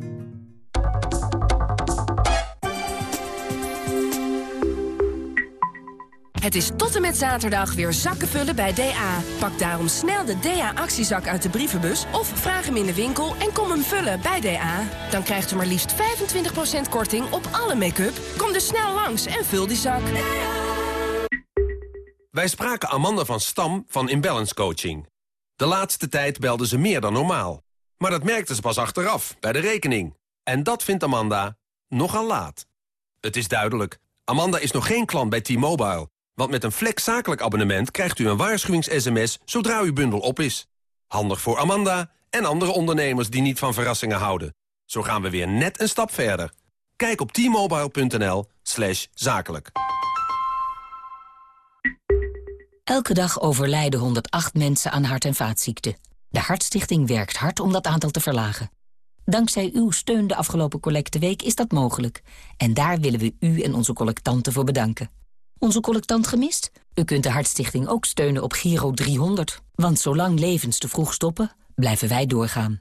Het is tot en met zaterdag weer zakken vullen bij DA. Pak daarom snel de DA-actiezak uit de brievenbus... of vraag hem in de winkel en kom hem vullen bij DA. Dan krijgt u maar liefst 25% korting op alle make-up. Kom dus snel langs en vul die zak. Wij spraken Amanda van Stam van Imbalance Coaching. De laatste tijd belde ze meer dan normaal. Maar dat merkte ze pas achteraf, bij de rekening. En dat vindt Amanda nogal laat. Het is duidelijk, Amanda is nog geen klant bij T-Mobile. Want met een flex zakelijk abonnement krijgt u een waarschuwings-sms zodra uw bundel op is. Handig voor Amanda en andere ondernemers die niet van verrassingen houden. Zo gaan we weer net een stap verder. Kijk op t-mobile.nl slash zakelijk. Elke dag overlijden 108 mensen aan hart- en vaatziekten. De Hartstichting werkt hard om dat aantal te verlagen. Dankzij uw steun de afgelopen collecteweek is dat mogelijk. En daar willen we u en onze collectanten voor bedanken. Onze collectant gemist? U kunt de Hartstichting ook steunen op Giro 300. Want zolang levens te vroeg stoppen, blijven wij doorgaan.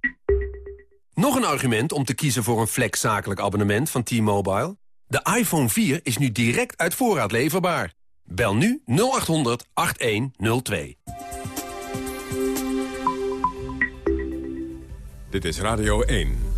Nog een argument om te kiezen voor een flex zakelijk abonnement van T-Mobile? De iPhone 4 is nu direct uit voorraad leverbaar. Bel nu 0800 8102. Dit is Radio 1.